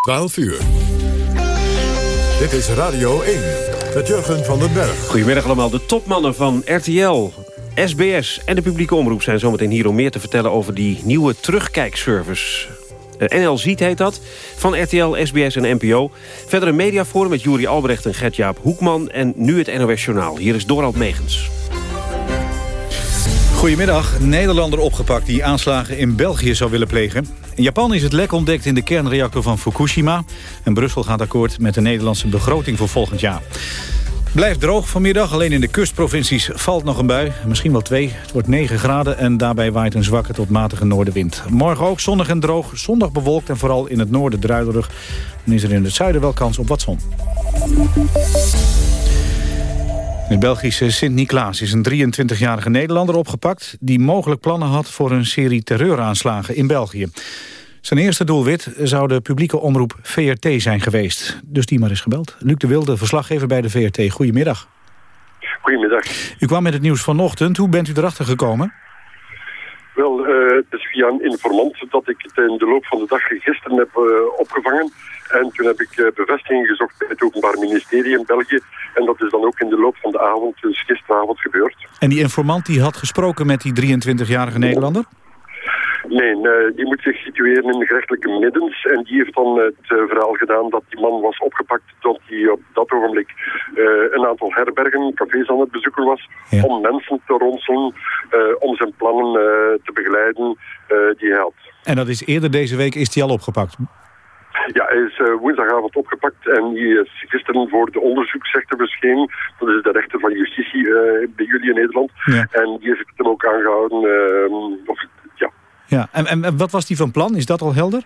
12 uur. Dit is Radio 1 met Jurgen van den Berg. Goedemiddag allemaal. De topmannen van RTL, SBS en de publieke omroep... zijn zometeen hier om meer te vertellen over die nieuwe terugkijkservice. Uh, NL Ziet heet dat, van RTL, SBS en NPO. Verder een mediaforum met Juri Albrecht en Gert-Jaap Hoekman... en nu het NOS Journaal. Hier is Dorald Megens. Goedemiddag. Nederlander opgepakt die aanslagen in België zou willen plegen. In Japan is het lek ontdekt in de kernreactor van Fukushima. En Brussel gaat akkoord met de Nederlandse begroting voor volgend jaar. Blijft droog vanmiddag, alleen in de kustprovincies valt nog een bui. Misschien wel twee. Het wordt 9 graden en daarbij waait een zwakke tot matige noordenwind. Morgen ook zonnig en droog, zondag bewolkt en vooral in het noorden druilerig. Dan is er in het zuiden wel kans op wat zon. De Belgische Sint-Niklaas is een 23-jarige Nederlander opgepakt... die mogelijk plannen had voor een serie terreuraanslagen in België. Zijn eerste doelwit zou de publieke omroep VRT zijn geweest. Dus die maar is gebeld. Luc de Wilde, verslaggever bij de VRT. Goedemiddag. Goedemiddag. U kwam met het nieuws vanochtend. Hoe bent u erachter gekomen? Wel, uh, het is via een informant dat ik het in de loop van de dag gisteren heb uh, opgevangen. En toen heb ik uh, bevestiging gezocht bij het Openbaar Ministerie in België. En dat is dan ook in de loop van de avond, dus gisteravond, gebeurd. En die informant die had gesproken met die 23-jarige Nederlander? Nee, nee, die moet zich situeren in de gerechtelijke middens. En die heeft dan het uh, verhaal gedaan dat die man was opgepakt... dat hij op dat ogenblik uh, een aantal herbergen, cafés aan het bezoeken was... Ja. om mensen te ronselen, uh, om zijn plannen te begeleiden die hij had. En dat is eerder deze week is hij al opgepakt? Ja, hij is uh, woensdagavond opgepakt en die is gisteren voor de onderzoeksrechter verschenen. Dat is de rechter van justitie uh, bij jullie in Nederland. Ja. En die heeft hem ook aangehouden. Of, ja. Ja, en, en wat was die van plan? Is dat al helder?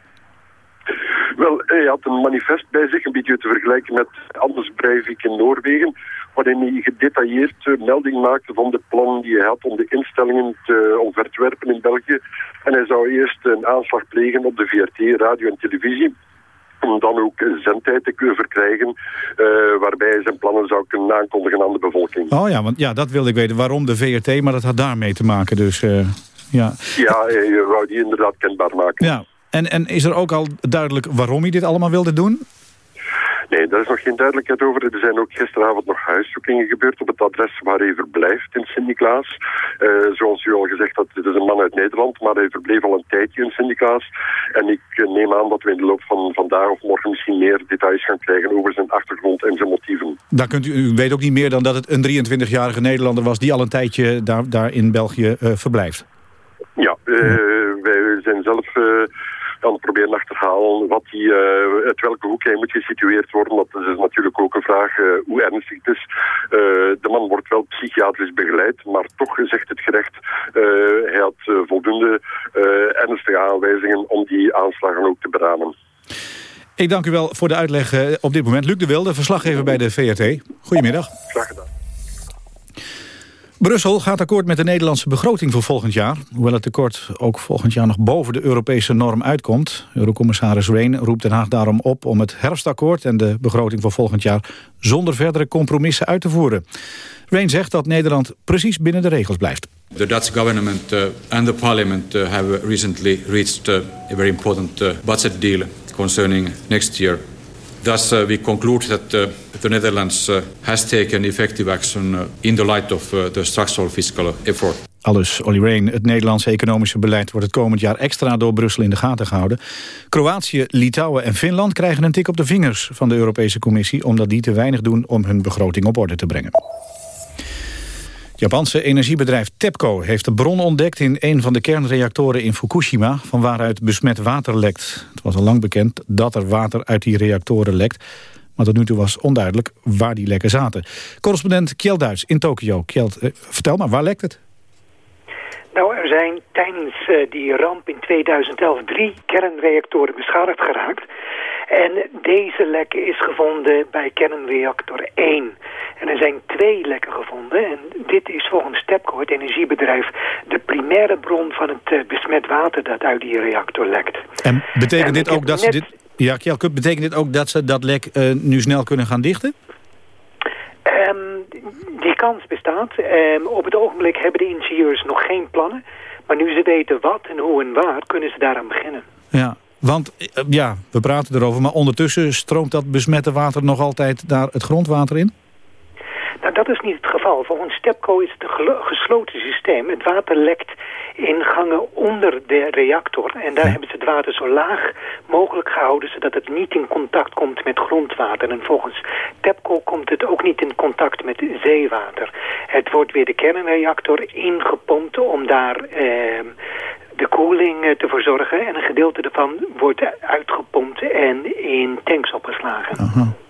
Wel, hij had een manifest bij zich, een beetje te vergelijken met Anders Breivik in Noorwegen, waarin hij gedetailleerd uh, melding maakte van de plannen die hij had om de instellingen te omverwerpen in België. En hij zou eerst een aanslag plegen op de VRT, radio en televisie om dan ook zendtijd te kunnen verkrijgen, uh, waarbij hij zijn plannen zou kunnen aankondigen aan de bevolking. Oh ja, want ja, dat wilde ik weten. Waarom de VRT, maar dat had daarmee te maken. Dus, uh, ja, ja je wou die inderdaad kenbaar maken. Ja. En, en is er ook al duidelijk waarom hij dit allemaal wilde doen? Nee, daar is nog geen duidelijkheid over. Er zijn ook gisteravond nog huiszoekingen gebeurd op het adres waar hij verblijft in Sint-Niklaas. Uh, zoals u al gezegd had, het is een man uit Nederland, maar hij verbleef al een tijdje in Sint-Niklaas. En ik neem aan dat we in de loop van vandaag of morgen misschien meer details gaan krijgen over zijn achtergrond en zijn motieven. Daar kunt u, u weet ook niet meer dan dat het een 23-jarige Nederlander was die al een tijdje daar, daar in België uh, verblijft. Ja, uh, wij zijn zelf dan proberen achterhalen wat die, uh, uit welke hoek hij moet gesitueerd worden. Dat is natuurlijk ook een vraag uh, hoe ernstig het is. Uh, de man wordt wel psychiatrisch begeleid, maar toch zegt het gerecht, hij had voldoende ernstige aanwijzingen om die aanslagen ook te beramen. Ik dank u wel voor de uitleg op dit moment. Luc de Wilde, verslaggever bij de VRT. Goedemiddag. Graag gedaan. Brussel gaat akkoord met de Nederlandse begroting voor volgend jaar. Hoewel het tekort ook volgend jaar nog boven de Europese norm uitkomt. Eurocommissaris Rehn roept Den Haag daarom op om het herfstakkoord... en de begroting voor volgend jaar zonder verdere compromissen uit te voeren. Rehn zegt dat Nederland precies binnen de regels blijft. The Dutch government uh, and the parliament uh, have recently reached uh, a very important budget deal concerning next year. Thus, uh, we conclude that uh, the Netherlands uh, has taken effective action in the light of the structural fiscal effort. Alles, Olly Rehn, het Nederlandse economische beleid wordt het komend jaar extra door Brussel in de gaten gehouden. Kroatië, Litouwen en Finland krijgen een tik op de vingers van de Europese Commissie... omdat die te weinig doen om hun begroting op orde te brengen. Japanse energiebedrijf TEPCO heeft de bron ontdekt in een van de kernreactoren in Fukushima, van waaruit besmet water lekt. Het was al lang bekend dat er water uit die reactoren lekt, maar tot nu toe was onduidelijk waar die lekken zaten. Correspondent Kjeld Duits in Tokio. Kjeld, eh, vertel maar, waar lekt het? Nou, er zijn tijdens uh, die ramp in 2011 drie kernreactoren beschadigd geraakt. En deze lek is gevonden bij kernreactor 1. En er zijn twee lekken gevonden. En dit is volgens TEPCO, het energiebedrijf, de primaire bron van het uh, besmet water dat uit die reactor lekt. En betekent en dit ook dat ze dit... Ja, betekent dit ook dat ze dat lek uh, nu snel kunnen gaan dichten? Um, die kans bestaat. Um, op het ogenblik hebben de ingenieurs nog geen plannen. Maar nu ze weten wat en hoe en waar, kunnen ze daaraan beginnen. Ja, Want ja, we praten erover, maar ondertussen stroomt dat besmette water nog altijd daar het grondwater in? Nou, dat is niet het geval. Volgens STEPCO is het een gesloten systeem. Het water lekt in gangen onder de reactor. En daar hebben ze het water zo laag mogelijk gehouden... zodat het niet in contact komt met grondwater. En volgens TEPCO komt het ook niet in contact met zeewater. Het wordt weer de kernreactor ingepompt om daar... Eh, de koeling eh, te verzorgen. En een gedeelte daarvan wordt uitgepompt en in tanks opgeslagen. Aha.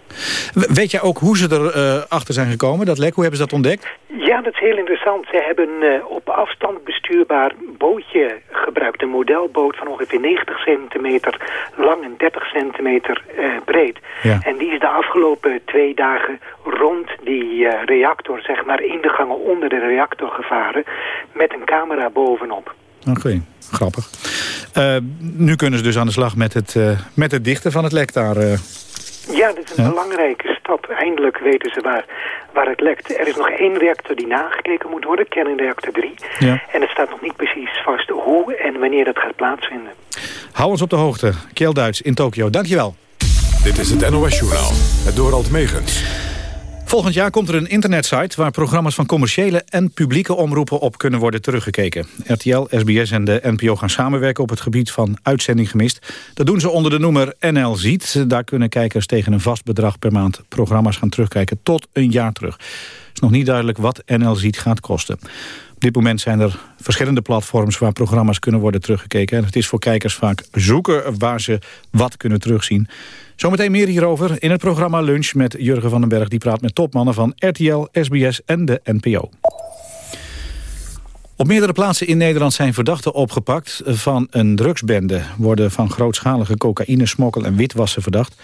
Weet jij ook hoe ze erachter uh, achter zijn gekomen, dat lek? Hoe hebben ze dat ontdekt? Ja, dat is heel interessant. Ze hebben uh, op afstand bestuurbaar bootje gebruikt. Een modelboot van ongeveer 90 centimeter lang en 30 centimeter uh, breed. Ja. En die is de afgelopen twee dagen rond die reactor, zeg maar, in de gangen onder de reactor gevaren. Met een camera bovenop. Oké, grappig. nu kunnen ze dus aan de slag met het, met het dichten van het lek daar... Ja, dit is een belangrijke stap. Eindelijk weten ze waar, waar het lekt. Er is nog één reactor die nagekeken moet worden, kernreactor 3. Ja. En het staat nog niet precies vast hoe en wanneer dat gaat plaatsvinden. Hou ons op de hoogte. Kjell Duits in Tokio. Dankjewel. Dit is het NOS Journaal, het Dorald Megens. Volgend jaar komt er een internetsite waar programma's van commerciële en publieke omroepen op kunnen worden teruggekeken. RTL, SBS en de NPO gaan samenwerken op het gebied van uitzending gemist. Dat doen ze onder de noemer NL Ziet. Daar kunnen kijkers tegen een vast bedrag per maand programma's gaan terugkijken tot een jaar terug. Het is nog niet duidelijk wat NL Ziet gaat kosten. Op dit moment zijn er verschillende platforms waar programma's kunnen worden teruggekeken. En het is voor kijkers vaak zoeken waar ze wat kunnen terugzien. Zometeen meer hierover in het programma Lunch met Jurgen van den Berg. Die praat met topmannen van RTL, SBS en de NPO. Op meerdere plaatsen in Nederland zijn verdachten opgepakt van een drugsbende. Worden van grootschalige cocaïne, smokkel en witwassen verdacht.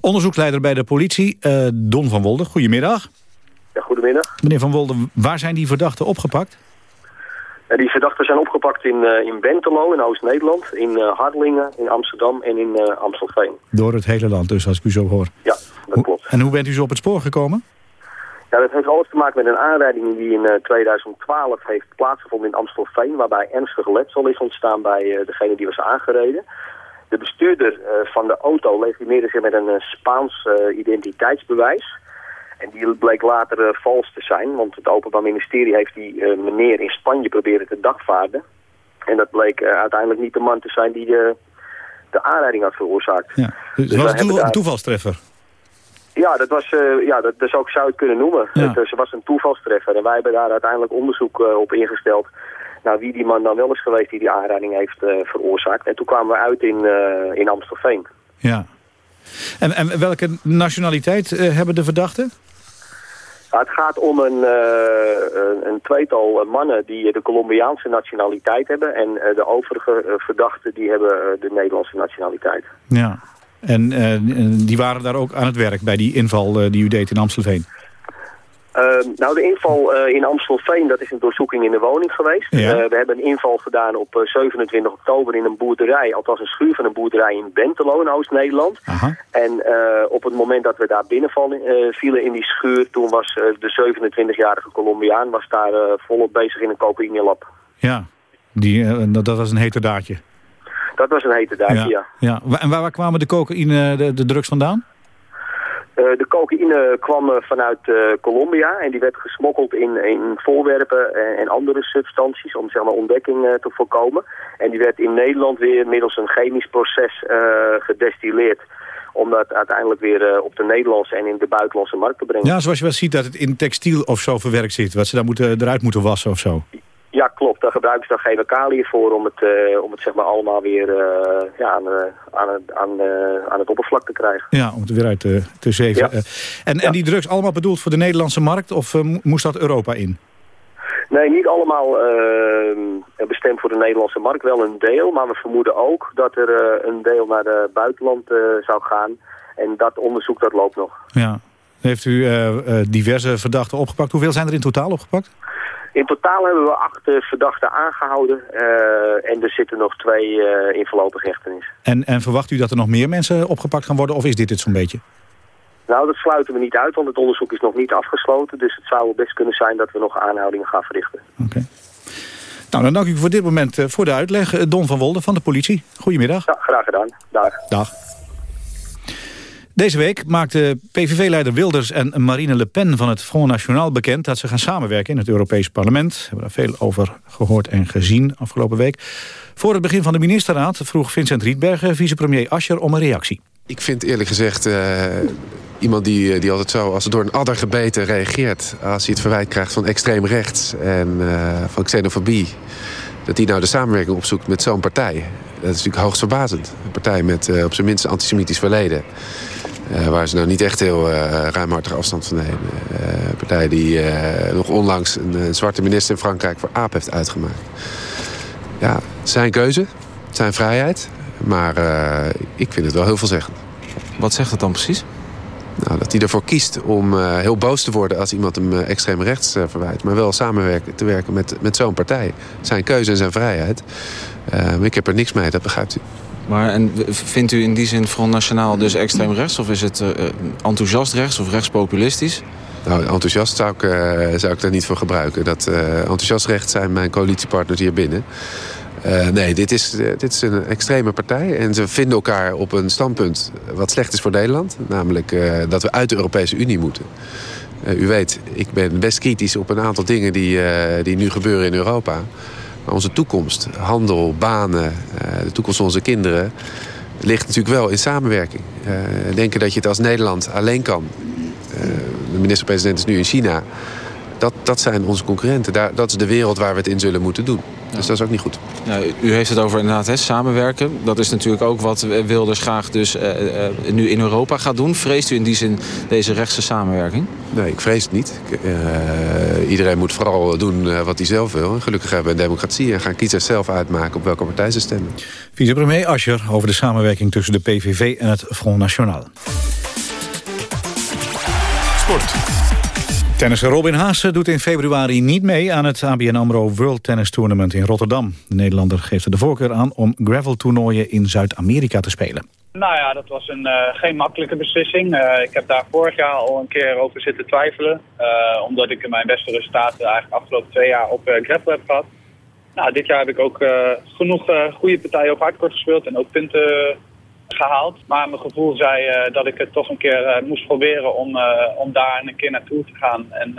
Onderzoeksleider bij de politie, uh, Don van Wolde. Goedemiddag. Ja, goedemiddag. Meneer van Wolde, waar zijn die verdachten opgepakt? Die verdachten zijn opgepakt in, uh, in Bentelo, in Oost-Nederland, in uh, Harlingen, in Amsterdam en in uh, Amstelveen. Door het hele land dus, als ik u zo hoor. Ja, dat klopt. En hoe bent u zo op het spoor gekomen? Ja, dat heeft alles te maken met een aanrijding die in 2012 heeft plaatsgevonden in Amstelveen, waarbij ernstige letsel is ontstaan bij degene die was aangereden. De bestuurder van de auto legitimeerde zich met een Spaans identiteitsbewijs. En die bleek later uh, vals te zijn, want het Openbaar Ministerie heeft die uh, meneer in Spanje proberen te dagvaarden. En dat bleek uh, uiteindelijk niet de man te zijn die de, de aanrijding had veroorzaakt. Ja. Dus, dus was het toe, een toevalstreffer? Ja, dat, was, ja dat, zou ik zou het kunnen noemen. Ja. Het, was een toevalstreffer en wij hebben daar uiteindelijk onderzoek op ingesteld naar wie die man dan wel is geweest die die aanrijding heeft veroorzaakt. En toen kwamen we uit in, in Amstelveen. Ja. En, en welke nationaliteit hebben de verdachten? het gaat om een, uh, een, tweetal mannen die de Colombiaanse nationaliteit hebben. En uh, de overige verdachten die hebben de Nederlandse nationaliteit. Ja, en die waren daar ook aan het werk bij die inval die u deed in Amstelveen? Uh, nou, de inval uh, in Amstelveen, dat is een doorzoeking in de woning geweest. Ja. Uh, we hebben een inval gedaan op 27 oktober in een boerderij, althans een schuur van een boerderij in Bentelo in Oost-Nederland. En op het moment dat we daar binnenvallen, vielen in die schuur, toen was de 27-jarige Colombiaan was daar volop bezig in een cocaïne-lab. Ja, die, dat, dat was een heterdaadje. Dat was een heterdaadje, ja. ja. ja. En waar, waar kwamen de cocaïne, de, de drugs vandaan? Uh, de cocaïne kwam uh, vanuit uh, Colombia en die werd gesmokkeld in, in voorwerpen en, en andere substanties om zeg maar, ontdekking te voorkomen. En die werd in Nederland weer middels een chemisch proces gedestilleerd om dat uiteindelijk weer op de Nederlandse en in de buitenlandse markt te brengen. Ja, zoals je wel ziet dat het in textiel of zo verwerkt zit, wat ze daar moeten, eruit moeten wassen of zo. Ja, klopt. Daar gebruiken ze dan chemicaliën voor om het, uh, om het zeg maar allemaal weer uh, ja, aan, uh, aan, het, aan, aan het oppervlak te krijgen. Ja, om het weer uit te, te zeven. Ja. en, en die drugs allemaal bedoeld voor de Nederlandse markt of moest dat Europa in? Nee, niet allemaal bestemd voor de Nederlandse markt. Wel een deel, maar we vermoeden ook dat er een deel naar het buitenland zou gaan. En dat onderzoek dat loopt nog. Ja. Heeft u diverse verdachten opgepakt? Hoeveel zijn er in totaal opgepakt? In totaal hebben we acht verdachten aangehouden uh, en er zitten nog twee uh, in voorlopige hechtenis. En, en verwacht u dat er nog meer mensen opgepakt gaan worden of is dit het zo'n beetje? Nou, dat sluiten we niet uit, want het onderzoek is nog niet afgesloten. Dus het zou best kunnen zijn dat we nog aanhoudingen gaan verrichten. Oké. Nou, dan dank ik voor dit moment voor de uitleg. Don van Wolde van de politie. Goedemiddag. Ja, graag gedaan. Dag. Dag. Deze week maakten PVV-leider Wilders en Marine Le Pen van het Front National bekend... dat ze gaan samenwerken in het Europees Parlement. We hebben daar veel over gehoord en gezien afgelopen week. Voor het begin van de ministerraad vroeg Vincent Rietbergen... vicepremier Ascher om een reactie. Ik vind eerlijk gezegd uh, iemand die, die altijd zo als door een adder gebeten reageert... als hij het verwijt krijgt van extreem rechts en uh, van xenofobie... dat hij nou de samenwerking opzoekt met zo'n partij. Dat is natuurlijk hoogst verbazend. Een partij met op zijn minst antisemitisch verleden. Uh, waar ze nou niet echt heel uh, ruimhartig afstand van nemen. Uh, een partij die nog onlangs een, een, zwarte minister in Frankrijk voor aap heeft uitgemaakt. Ja, zijn keuze, zijn vrijheid. Maar ik vind het wel heel veelzeggend. Wat zegt het dan precies? Nou, dat hij ervoor kiest om heel boos te worden als iemand hem extreem rechts verwijt. Maar wel samenwerken te werken met, met zo'n partij. Zijn keuze en zijn vrijheid. ik heb er niks mee, dat begrijpt u. Maar en vindt u in die zin Front Nationaal dus extreem rechts? Of is het uh, enthousiast rechts of rechtspopulistisch? Nou, enthousiast zou ik, uh, zou ik daar niet voor gebruiken. Dat, enthousiast rechts zijn mijn coalitiepartners hier binnen. Nee, dit is, dit is een extreme partij. En ze vinden elkaar op een standpunt wat slecht is voor Nederland. Namelijk dat we uit de Europese Unie moeten. u weet, ik ben best kritisch op een aantal dingen die, die nu gebeuren in Europa. Maar onze toekomst, handel, banen, de toekomst van onze kinderen... ligt natuurlijk wel in samenwerking. denken dat je het als Nederland alleen kan. de minister-president is nu in China. Dat, dat zijn onze concurrenten. Daar, dat is de wereld waar we het in zullen moeten doen. Dus dat is ook niet goed. Ja, u heeft het over inderdaad hè, samenwerken. Dat is natuurlijk ook wat Wilders graag dus, uh, uh, nu in Europa gaat doen. Vreest u in die zin deze rechtse samenwerking? Nee, ik vrees het niet. Uh, iedereen moet vooral doen wat hij zelf wil. Gelukkig hebben we een democratie en gaan kiezers zelf uitmaken op welke partij ze stemmen. Vicepremier Ascher over de samenwerking tussen de PVV en het Front National. Sport. Tennisser Robin Haase doet in februari niet mee aan het ABN AMRO World Tennis Tournament in Rotterdam. De Nederlander geeft er de voorkeur aan om gravel-toernooien in Zuid-Amerika te spelen. Nou ja, dat was een, uh, geen makkelijke beslissing. Uh, ik heb daar vorig jaar al een keer over zitten twijfelen. Uh, omdat ik mijn beste resultaten eigenlijk afgelopen twee jaar op gravel heb gehad. Nou, dit jaar heb ik ook genoeg goede partijen op hardcourt gespeeld en ook punten gehaald. Maar mijn gevoel zei uh, dat ik het toch een keer uh, moest proberen om, uh, om daar een keer naartoe te gaan. En,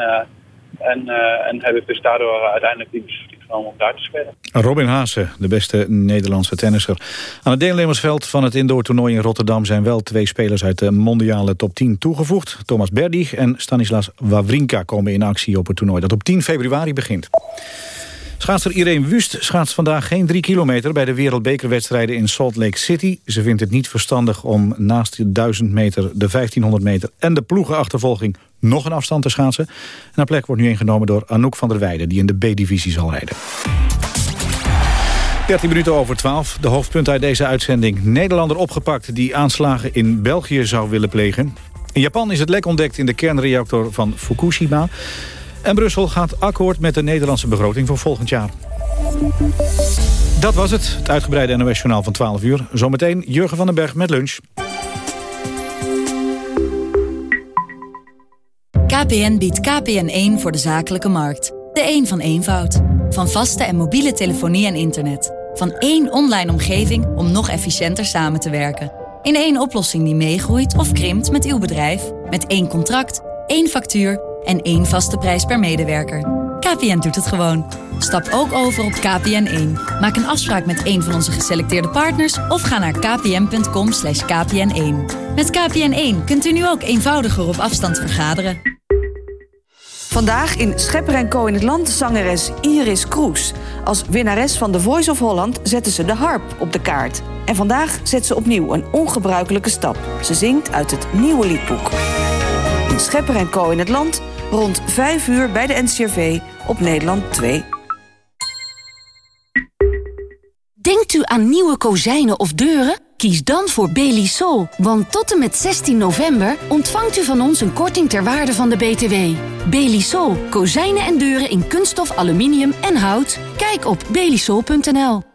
en, en heb ik dus daardoor uiteindelijk die beslissing genomen om daar te spelen. Robin Haase, de beste Nederlandse tennisser. Aan het deelnemersveld van het indoor-toernooi in Rotterdam... zijn wel twee spelers uit de mondiale top 10 toegevoegd. Thomas Berdig en Stanislas Wawrinka komen in actie op het toernooi... dat op 10 februari begint. Schaatser Irene Wust schaatst vandaag geen drie kilometer... bij de wereldbekerwedstrijden in Salt Lake City. Ze vindt het niet verstandig om naast de 1000 meter, de 1500 meter... en de ploegenachtervolging nog een afstand te schaatsen. En haar plek wordt nu ingenomen door Anouk van der Weijden... die in de B-divisie zal rijden. 13 minuten over 12. De hoofdpunt uit deze uitzending. Nederlander opgepakt die aanslagen in België zou willen plegen. In Japan is het lek ontdekt in de kernreactor van Fukushima. En Brussel gaat akkoord met de Nederlandse begroting voor volgend jaar. Dat was het, het uitgebreide NOS-journaal van 12 uur. Zometeen Jurgen van den Berg met lunch. KPN biedt KPN1 voor de zakelijke markt. De een een van eenvoud. Van vaste en mobiele telefonie en internet. Van één online omgeving om nog efficiënter samen te werken. In één oplossing die meegroeit of krimpt met uw bedrijf. Met één contract, één factuur en één vaste prijs per medewerker. KPN doet het gewoon. Stap ook over op KPN1. Maak een afspraak met een van onze geselecteerde partners... of ga naar kpn.com kpn1. Met KPN1 kunt u nu ook eenvoudiger op afstand vergaderen. Vandaag in Schepper Co in het Land zangeres Iris Kroes. Als winnares van The Voice of Holland zette ze de harp op de kaart. En vandaag zet ze opnieuw een ongebruikelijke stap. Ze zingt uit het nieuwe liedboek. In Schepper Co in het Land rond 5 uur bij de NCRV op Nederland 2. Denkt u aan nieuwe kozijnen of deuren? Kies dan voor Belisol, want tot en met 16 november ontvangt u van ons een korting ter waarde van de BTW. Belisol, kozijnen en deuren in kunststof, aluminium en hout. Kijk op belisol.nl.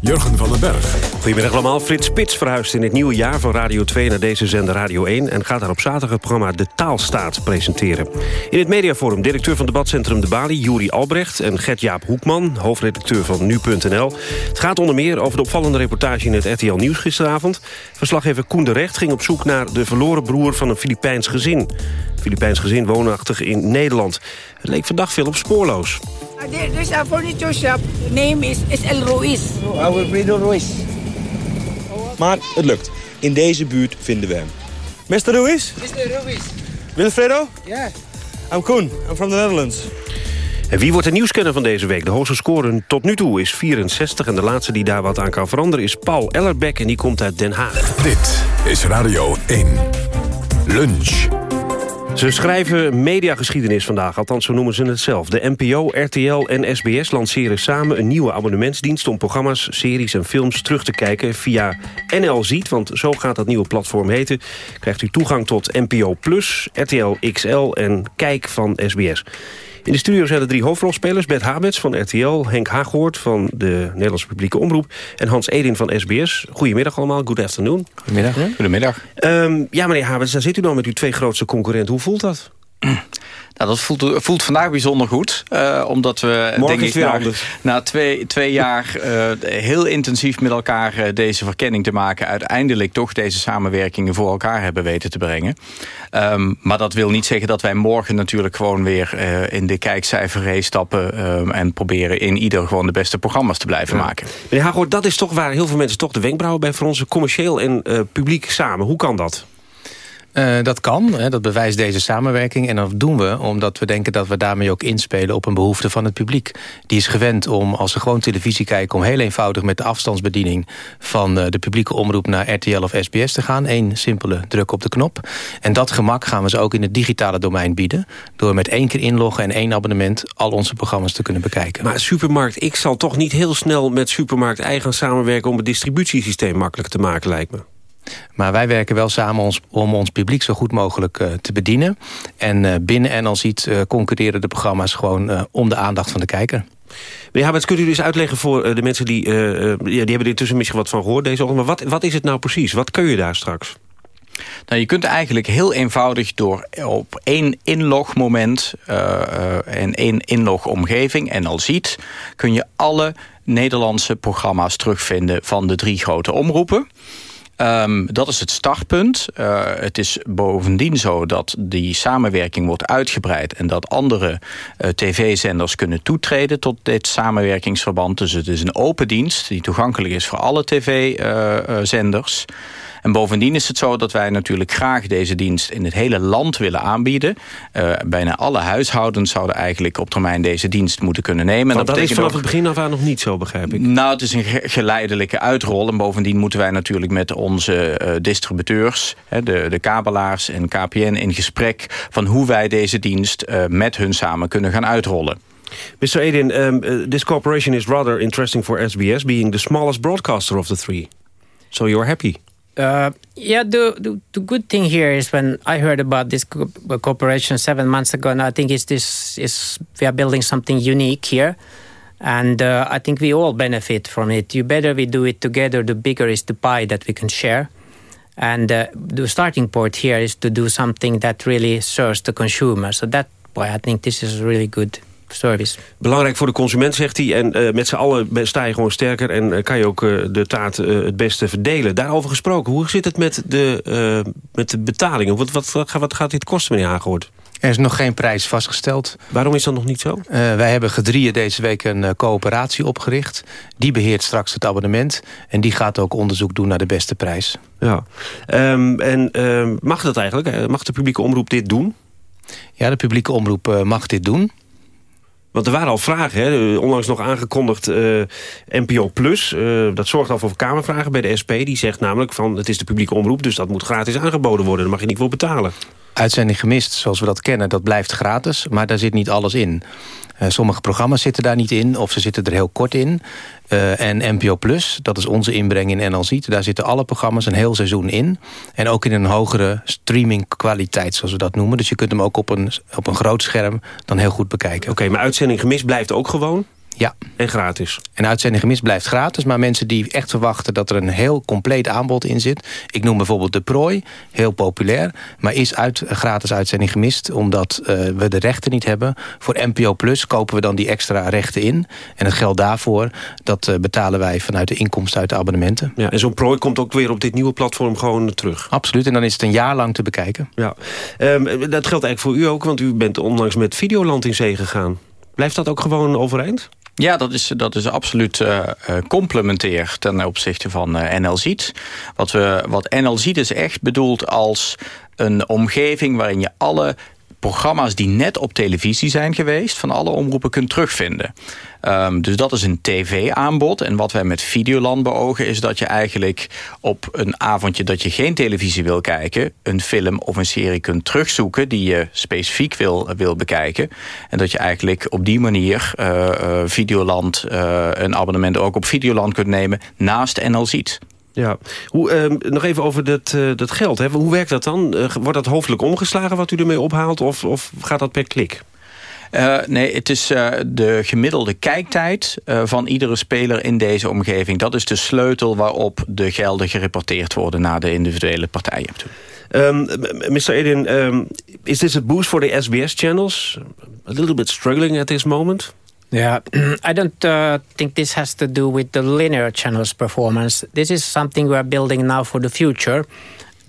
Jurgen van den Berg. Goedemiddag allemaal. Frits Spits verhuist in het nieuwe jaar van Radio 2 naar deze zender Radio 1... en gaat daar op zaterdag het programma De Taalstaat presenteren. In het mediaforum directeur van debatcentrum De Bali, Juri Albrecht... en Gert-Jaap Hoekman, hoofdredacteur van Nu.nl. Het gaat onder meer over de opvallende reportage in het RTL Nieuws gisteravond. Verslaggever Koen de Recht ging op zoek naar de verloren broer van een Filipijns gezin. Filipijns gezin woonachtig in Nederland. Het leek vandaag veel op spoorloos. There, there's a furniture shop. Name is, is El Ruiz. I will be the Ruiz. Maar het lukt. In deze buurt vinden we hem. Mr. Ruiz? Mr. Ruiz. Wilfredo? Yeah. I'm Koen. I'm from the Netherlands. En wie wordt de nieuwskenner van deze week? De hoogste score tot nu toe is 64... en de laatste die daar wat aan kan veranderen is Paul Ellerbeck... en die komt uit Den Haag. Dit is Radio 1. Lunch. Ze schrijven mediageschiedenis vandaag, althans zo noemen ze het zelf. De NPO, RTL en SBS lanceren samen een nieuwe abonnementsdienst... om programma's, series en films terug te kijken via NL Ziet... want zo gaat dat nieuwe platform heten. Krijgt u toegang tot NPO Plus, RTL XL en Kijk van SBS. In de studio zijn er drie hoofdrolspelers. Bert Habets van RTL, Henk Haaghoort van de Nederlandse Publieke Omroep... en Hans Edin van SBS. Goedemiddag allemaal, good afternoon. Goedemiddag. Goedemiddag. Um, ja, meneer Habets, daar zit u dan met uw twee grootste concurrenten. Hoe voelt dat? Nou, dat voelt, voelt vandaag bijzonder goed. Uh, omdat we Morgen denk ik, na, na twee, twee jaar uh, heel intensief met elkaar uh, deze verkenning te maken... uiteindelijk toch deze samenwerkingen voor elkaar hebben weten te brengen. Um, maar dat wil niet zeggen dat wij morgen natuurlijk gewoon weer in de kijkcijferrace stappen... Um, en proberen in ieder gewoon de beste programma's te blijven ja. maken. Meneer Hagoort, dat is toch waar heel veel mensen toch de wenkbrauwen bij fronsen... commercieel en publiek samen. Hoe kan dat? Uh, dat kan, hè, dat bewijst deze samenwerking. En dat doen we omdat we denken dat we daarmee ook inspelen... op een behoefte van het publiek. Die is gewend om, als ze gewoon televisie kijken... om heel eenvoudig met de afstandsbediening... van uh, de publieke omroep naar RTL of SBS te gaan. Eén simpele druk op de knop. En dat gemak gaan we ze ook in het digitale domein bieden... door met één keer inloggen en één abonnement... al onze programma's te kunnen bekijken. Maar Supermarkt X zal toch niet heel snel met Supermarkt eigen samenwerken... om het distributiesysteem makkelijk te maken, lijkt me. Maar wij werken wel samen ons, om ons publiek zo goed mogelijk uh, te bedienen. En uh, binnen NL Ziet uh, concurreren de programma's gewoon om de aandacht van de kijker. Meneer Habets, kunt u dus uitleggen voor de mensen die... ja, die hebben er tussen misschien wat van gehoord deze ochtend. Maar wat, wat is het nou precies? Wat kun je daar straks? Nou, je kunt eigenlijk heel eenvoudig door op één inlogmoment en één inlogomgeving en al ziet... kun je alle Nederlandse programma's terugvinden van de drie grote omroepen. Um, dat is het startpunt. Uh, het is bovendien zo dat die samenwerking wordt uitgebreid... en dat andere uh, tv-zenders kunnen toetreden tot dit samenwerkingsverband. Dus het is een open dienst die toegankelijk is voor alle tv-zenders... En bovendien is het zo dat wij natuurlijk graag deze dienst in het hele land willen aanbieden. Uh, bijna alle huishoudens zouden eigenlijk op termijn deze dienst moeten kunnen nemen. Want dat, dat is vanaf ook... het begin af aan nog niet zo, begrijp ik. Nou, het is een geleidelijke uitrol. En bovendien moeten wij natuurlijk met onze uh, distributeurs, hè, de, de kabelaars en KPN in gesprek... van hoe wij deze dienst uh, met hun samen kunnen gaan uitrollen. Mr. Edin, um, uh, this cooperation is rather interesting for SBS... being the smallest broadcaster of the three. So you're happy? Uh, yeah, the, the, the good thing here is when I heard about this co cooperation seven months ago, and I think it's this is we are building something unique here, and uh, I think we all benefit from it. The better we do it together, the bigger is the pie that we can share. And uh, the starting point here is to do something that really serves the consumer. So that why I think this is really good service. Belangrijk voor de consument, zegt hij. En uh, met z'n allen sta je gewoon sterker... en uh, kan je ook uh, de taart het beste verdelen. Daarover gesproken, hoe zit het met de, met de betalingen? Wat, wat, wat, gaat dit kosten, meneer Hagehoort? Er is nog geen prijs vastgesteld. Waarom is dat nog niet zo? wij hebben gedrieën deze week een coöperatie opgericht. Die beheert straks het abonnement. En die gaat ook onderzoek doen naar de beste prijs. Ja. Um, en um, mag dat eigenlijk? Mag de publieke omroep dit doen? Ja, de publieke omroep mag dit doen. Want er waren al vragen, hè? onlangs nog aangekondigd uh, NPO Plus. Uh, dat zorgt al voor kamervragen bij de SP. Die zegt namelijk van het is de publieke omroep... dus dat moet gratis aangeboden worden. Daar mag je niet voor betalen. Uitzending gemist, zoals we dat kennen, dat blijft gratis. Maar daar zit niet alles in. Uh, sommige programma's zitten daar niet in, of ze zitten er heel kort in. Uh, en NPO Plus, dat is onze inbreng in NL Ziet. Daar zitten alle programma's een heel seizoen in. En ook in een hogere streamingkwaliteit, zoals we dat noemen. Dus je kunt hem ook op een, op een groot scherm dan heel goed bekijken. Oké, maar uitzending gemist blijft ook gewoon? Ja. En gratis. En uitzending gemist blijft gratis. Maar mensen die echt verwachten dat er een heel compleet aanbod in zit. Ik noem bijvoorbeeld De Prooi. Heel populair. Maar is uit, gratis uitzending gemist. Omdat uh, we de rechten niet hebben. Voor NPO Plus kopen we dan die extra rechten in. En het geld daarvoor, dat uh, betalen wij vanuit de inkomsten uit de abonnementen. Ja, en zo'n prooi komt ook weer op dit nieuwe platform gewoon terug. Absoluut. En dan is het een jaar lang te bekijken. Ja. Um, dat geldt eigenlijk voor u ook. Want u bent onlangs met Videoland in zee gegaan. Blijft dat ook gewoon overeind? Ja, dat is, dat is absoluut uh, complementair ten opzichte van uh, NL Ziet. Wat, we, wat NL Ziet is echt bedoeld als een omgeving waarin je alle programma's die net op televisie zijn geweest... van alle omroepen kunt terugvinden. Um, dus dat is een tv-aanbod. En wat wij met Videoland beogen is dat je eigenlijk op een avondje dat je geen televisie wil kijken... een film of een serie kunt terugzoeken die je specifiek wil, wil bekijken. En dat je eigenlijk op die manier uh, uh, Videoland, een abonnement ook op Videoland kunt nemen naast NL Ziet. Ja, Hoe, uh, nog even over dat, uh, dat geld. Hè. Hoe werkt dat dan? Uh, wordt dat hoofdelijk omgeslagen wat u ermee ophaalt? Of, of gaat dat per klik? Uh, nee, het is uh, de gemiddelde kijktijd uh, van iedere speler in deze omgeving. Dat is de sleutel waarop de gelden gereporteerd worden naar de individuele partijen. Um, Mr. Eden, um, is this a boost for the SBS channels? A little bit struggling at this moment? Yeah, I don't uh, think this has to do with the linear channels performance. This is something we are building now for the future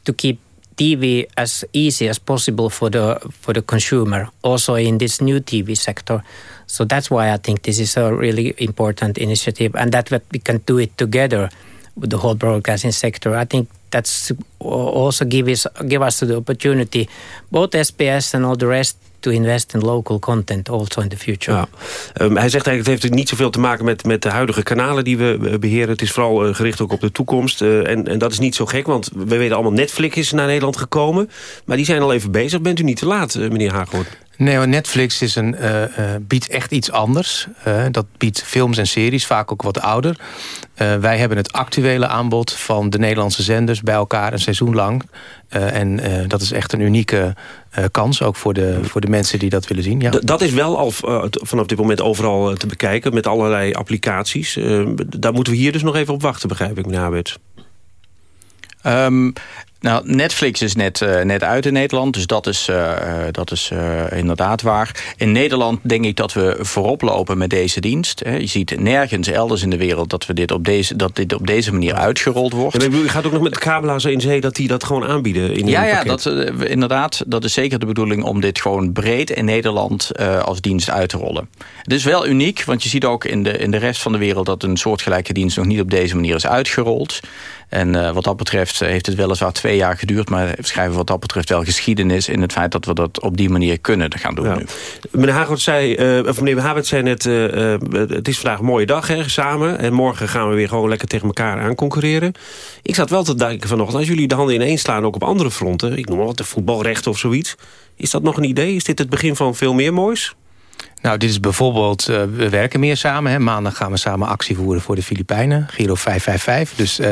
to keep TV as easy as possible for the for the consumer, also in this new TV sector. So that's why I think this is a really important initiative, and that we can do it together with the whole broadcasting sector. I think that's also give us give us the opportunity, both SBS and all the rest to invest in local content also in the future. Ja. Um, hij zegt eigenlijk het heeft niet zoveel te maken met, met de huidige kanalen die we beheren. Het is vooral uh, gericht ook op de toekomst. Uh, en, en dat is niet zo gek, want we weten allemaal Netflix is naar Nederland gekomen. Maar die zijn al even bezig. Bent u niet te laat, meneer Haaghoort? Nee, Netflix is een, uh, uh, biedt echt iets anders. Uh, dat biedt films en series, vaak ook wat ouder. wij hebben het actuele aanbod van de Nederlandse zenders... bij elkaar een seizoen lang. en dat is echt een unieke kans, ook voor de, voor de mensen die dat willen zien. Ja. Dat is wel al vanaf dit moment overal te bekijken... met allerlei applicaties. daar moeten we hier dus nog even op wachten, begrijp ik, meneer Haberts. Um, nou, Netflix is net, uh, net uit in Nederland, dus dat is, uh, dat is uh, inderdaad waar. In Nederland denk ik dat we voorop lopen met deze dienst. Je ziet nergens elders in de wereld dat, we dit, op deze, dat dit op deze manier uitgerold wordt. Ja, je gaat ook nog met de kabelaars in zee dat die dat gewoon aanbieden? In ja, ja dat, inderdaad. Dat is zeker de bedoeling om dit gewoon breed in Nederland als dienst uit te rollen. Het is wel uniek, want je ziet ook in de, in de rest van de wereld... dat een soortgelijke dienst nog niet op deze manier is uitgerold. En uh, wat dat betreft heeft het weliswaar twee jaar geduurd... maar we schrijven wat dat betreft wel geschiedenis... in het feit dat we dat op die manier kunnen gaan doen ja. nu. Meneer Hagert zei, uh, of meneer Habert zei net... Uh, het is vandaag een mooie dag hè, samen... en morgen gaan we weer gewoon lekker tegen elkaar aan concurreren. Ik zat wel te denken vanochtend... als jullie de handen ineens slaan, ook op andere fronten... ik noem maar wat, de voetbalrechten of zoiets... is dat nog een idee? Is dit het begin van veel meer moois? Nou, dit is bijvoorbeeld, uh, we werken meer samen. Hè. Maandag gaan we samen actie voeren voor de Filipijnen. Giro 555, dus uh,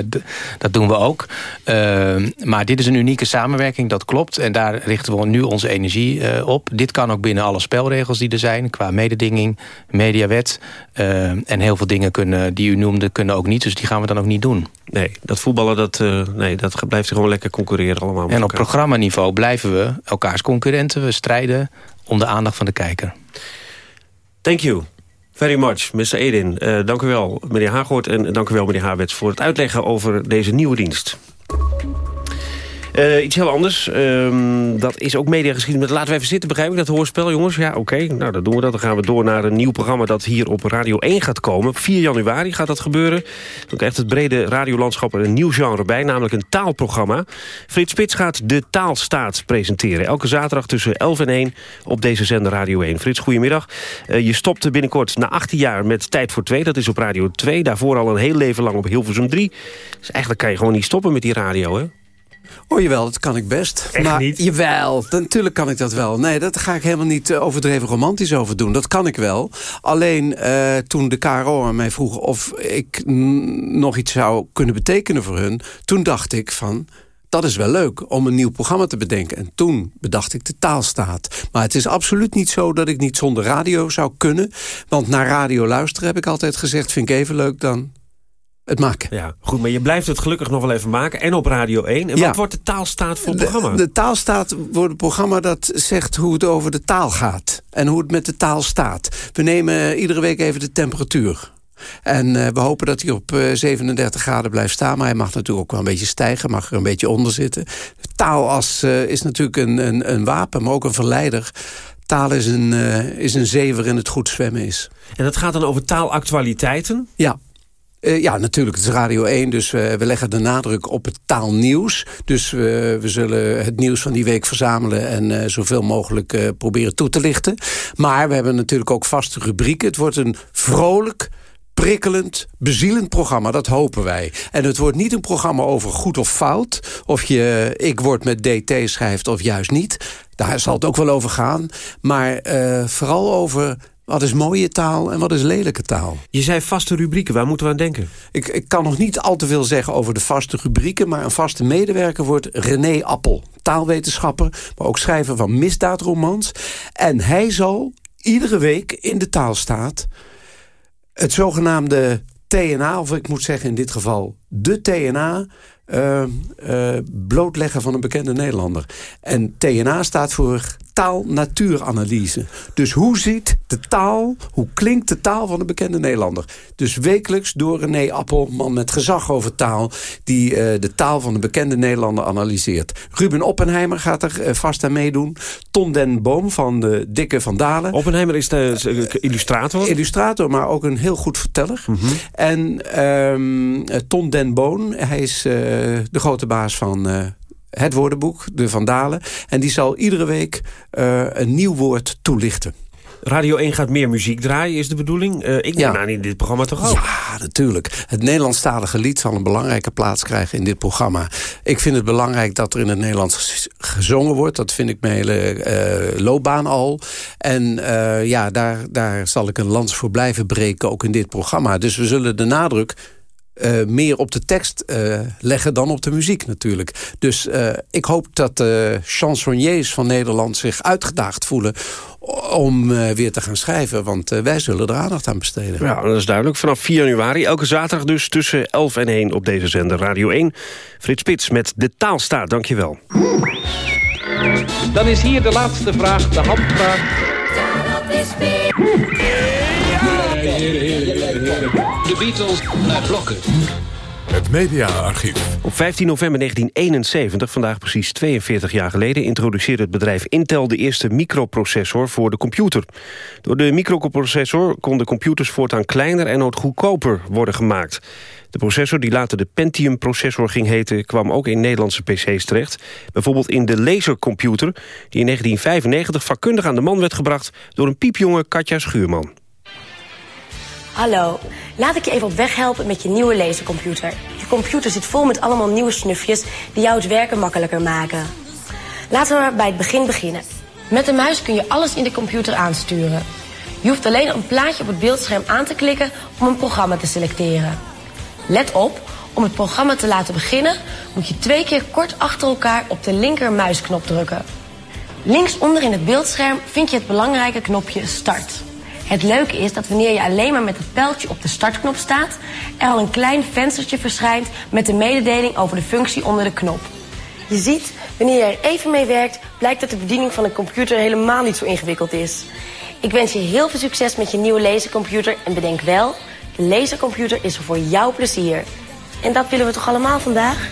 dat doen we ook. Uh, maar dit is een unieke samenwerking, dat klopt. En daar richten we nu onze energie op. Dit kan ook binnen alle spelregels die er zijn. Qua mededinging, mediawet. en heel veel dingen kunnen, die u noemde, kunnen ook niet. Dus die gaan we dan ook niet doen. Nee, dat voetballen, dat, nee, dat blijft gewoon lekker concurreren allemaal. En op programmaniveau blijven we elkaars concurrenten. We strijden om de aandacht van de kijker. Thank you. Very much, Mr. Edin. Uh, dank u wel, meneer Haaghoort. En dank u wel, meneer Haarwets, voor het uitleggen over deze nieuwe dienst. Uh, iets heel anders. Um, dat is ook mediageschiedenis. Laten we even zitten, begrijp ik dat hoorspel, jongens? Ja, oké. Nou, dan doen we dat. Dan gaan we door naar een nieuw programma dat hier op Radio 1 gaat komen. Op 4 januari gaat dat gebeuren. Dan krijgt het brede radiolandschap er een nieuw genre bij, namelijk een taalprogramma. Frits Spits gaat de Taalstaat presenteren. Elke zaterdag tussen 11 en 1 op deze zender Radio 1. Frits, goedemiddag. Uh, je stopte binnenkort na 18 jaar met Tijd voor 2. Dat is op Radio 2. Daarvoor al een heel leven lang op Hilversum 3. Dus eigenlijk kan je gewoon niet stoppen met die radio, hè? Oh jawel, dat kan ik best. Echt maar, niet? Jawel, natuurlijk kan ik dat wel. Nee, dat ga ik helemaal niet uh, overdreven romantisch over doen. Dat kan ik wel. Alleen uh, toen de KRO aan mij vroeg of ik nog iets zou kunnen betekenen voor hun... toen dacht ik van, dat is wel leuk om een nieuw programma te bedenken. En toen bedacht ik de taalstaat. Maar het is absoluut niet zo dat ik niet zonder radio zou kunnen. Want naar radio luisteren heb ik altijd gezegd... vind ik even leuk dan het maken. Ja, goed, maar je blijft het gelukkig nog wel even maken. En op Radio 1. En wat wordt de taalstaat voor het programma? De, de taalstaat wordt een programma dat zegt hoe het over de taal gaat. En hoe het met de taal staat. We nemen iedere week even de temperatuur. En uh, we hopen dat hij op uh, 37 graden blijft staan. Maar hij mag natuurlijk ook wel een beetje stijgen. Mag er een beetje onder zitten. Taal als, uh, is natuurlijk een, een, een, wapen, maar ook een verleider. Taal is een, is een zee waarin het goed zwemmen is. En dat gaat dan over taalactualiteiten? Ja. Uh, ja, natuurlijk. Het is Radio 1, dus we, leggen de nadruk op het taalnieuws. Dus we, zullen het nieuws van die week verzamelen... en uh, zoveel mogelijk uh, proberen toe te lichten. Maar we hebben natuurlijk ook vaste rubrieken. Het wordt een vrolijk prikkelend, bezielend programma. Dat hopen wij. En het wordt niet een programma over goed of fout. Of je ik word met DT schrijft of juist niet. Daar zal het ook wel over gaan. Maar vooral over wat is mooie taal en wat is lelijke taal? Je zei vaste rubrieken, waar moeten we aan denken? Ik, ik kan nog niet al te veel zeggen over de vaste rubrieken... maar een vaste medewerker wordt René Appel. Taalwetenschapper, maar ook schrijver van misdaadromans. En hij zal iedere week in de taalstaat... het zogenaamde TNA, of ik moet zeggen in dit geval de TNA... Uh, uh, blootleggen van een bekende Nederlander. En TNA staat voor taal-natuuranalyse. Dus hoe ziet de taal, hoe klinkt de taal van een bekende Nederlander? Dus wekelijks door René Appel, man met gezag over taal... die uh, de taal van de bekende Nederlander analyseert. Ruben Oppenheimer gaat er uh, vast aan meedoen. Ton den Boom van de Dikke van Dalen. Oppenheimer is de illustrator? Illustrator, maar ook een heel goed verteller. Mm -hmm. En um, Ton den Boom, hij is uh, de grote baas van het woordenboek, de Vandalen. En die zal iedere week uh, een nieuw woord toelichten. Radio 1 gaat meer muziek draaien, is de bedoeling. Uh, ik neem ja. aan in dit programma toch ook? Ja, natuurlijk. Het Nederlandstalige lied zal een belangrijke plaats krijgen in dit programma. Ik vind het belangrijk dat er in het Nederlands gezongen wordt. Dat vind ik mijn hele uh, loopbaan al. En uh, ja, daar, daar zal ik een lans voor blijven breken, ook in dit programma. Dus we zullen de nadruk uh, meer op de tekst uh, leggen dan op de muziek natuurlijk. Dus uh, ik hoop dat de chansonniers van Nederland zich uitgedaagd voelen om weer te gaan schrijven. Want wij zullen er aandacht aan besteden. Ja, dat is duidelijk. Vanaf 4 januari, elke zaterdag dus tussen 11 en 1 op deze zender Radio 1. Frits Spits met De Taalstaat, dankjewel. Dan is hier de laatste vraag, de handvraag. De Beatles naar blokken. Het mediaarchief. Op 15 november 1971, vandaag precies 42 jaar geleden... introduceerde het bedrijf Intel de eerste microprocessor voor de computer. Door de microprocessor konden computers voortaan kleiner en ook goedkoper worden gemaakt. De processor, die later de Pentium-processor ging heten... kwam ook in Nederlandse pc's terecht. Bijvoorbeeld in de lasercomputer... die in 1995 vakkundig aan de man werd gebracht... door een piepjonge Katja Schuurman. Hallo, laat ik je even op weg helpen met je nieuwe lasercomputer. Je computer zit vol met allemaal nieuwe snufjes die jou het werken makkelijker maken. Laten we maar bij het begin beginnen. Met de muis kun je alles in de computer aansturen. Je hoeft alleen een plaatje op het beeldscherm aan te klikken om een programma te selecteren. Let op, om het programma te laten beginnen moet je twee keer kort achter elkaar op de linker muisknop drukken. Linksonder in het beeldscherm vind je het belangrijke knopje Start. Het leuke is dat wanneer je alleen maar met het pijltje op de startknop staat... er al een klein venstertje verschijnt met de mededeling over de functie onder de knop. Je ziet, wanneer je er even mee werkt... blijkt dat de bediening van een computer helemaal niet zo ingewikkeld is. Ik wens je heel veel succes met je nieuwe lasercomputer... en bedenk wel, de lasercomputer is er voor jouw plezier. En dat willen we toch allemaal vandaag?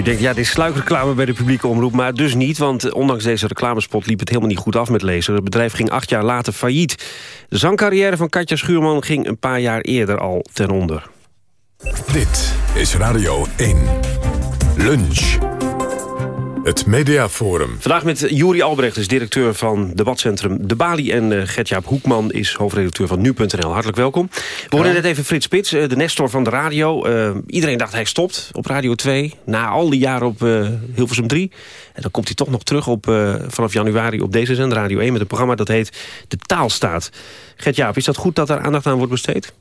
U denkt, ja, dit is sluikreclame bij de publieke omroep, maar dus niet. Want ondanks deze reclamespot liep het helemaal niet goed af met Laser. Het bedrijf ging acht jaar later failliet. De zangcarrière van Katja Schuurman ging een paar jaar eerder al ten onder. Dit is Radio 1. Lunch. Het Mediaforum. Vandaag met Juri Albrecht, is directeur van debatcentrum De Bali... en uh, Gert-Jaap Hoekman is hoofdredacteur van Nu.nl. Hartelijk welkom. We hoorden net even Frits Spits, uh, de Nestor van de radio. Uh, iedereen dacht hij stopt op Radio 2. Na al die jaren op uh, Hilversum 3. En dan komt hij toch nog terug op, vanaf januari op deze zender Radio 1... met een programma dat heet De Taalstaat. Gert-Jaap, is dat goed dat er aandacht aan wordt besteed?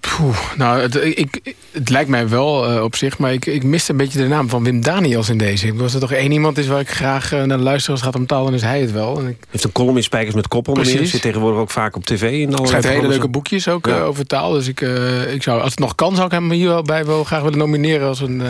Poeh, nou, het, ik, het lijkt mij wel uh, op zich, maar ik, ik miste een beetje de naam van Wim Daniels in deze. Als er toch één iemand is waar ik graag uh, naar luister als het gaat om taal, dan is hij het wel. En ik... Heeft een column in Spijkers met Kop onder meer. Zit tegenwoordig ook vaak op tv. In alle schrijft hele leuke boekjes ook ja. uh, over taal. Dus ik, ik zou, als het nog kan, zou ik hem hier wel bij wel graag willen nomineren als een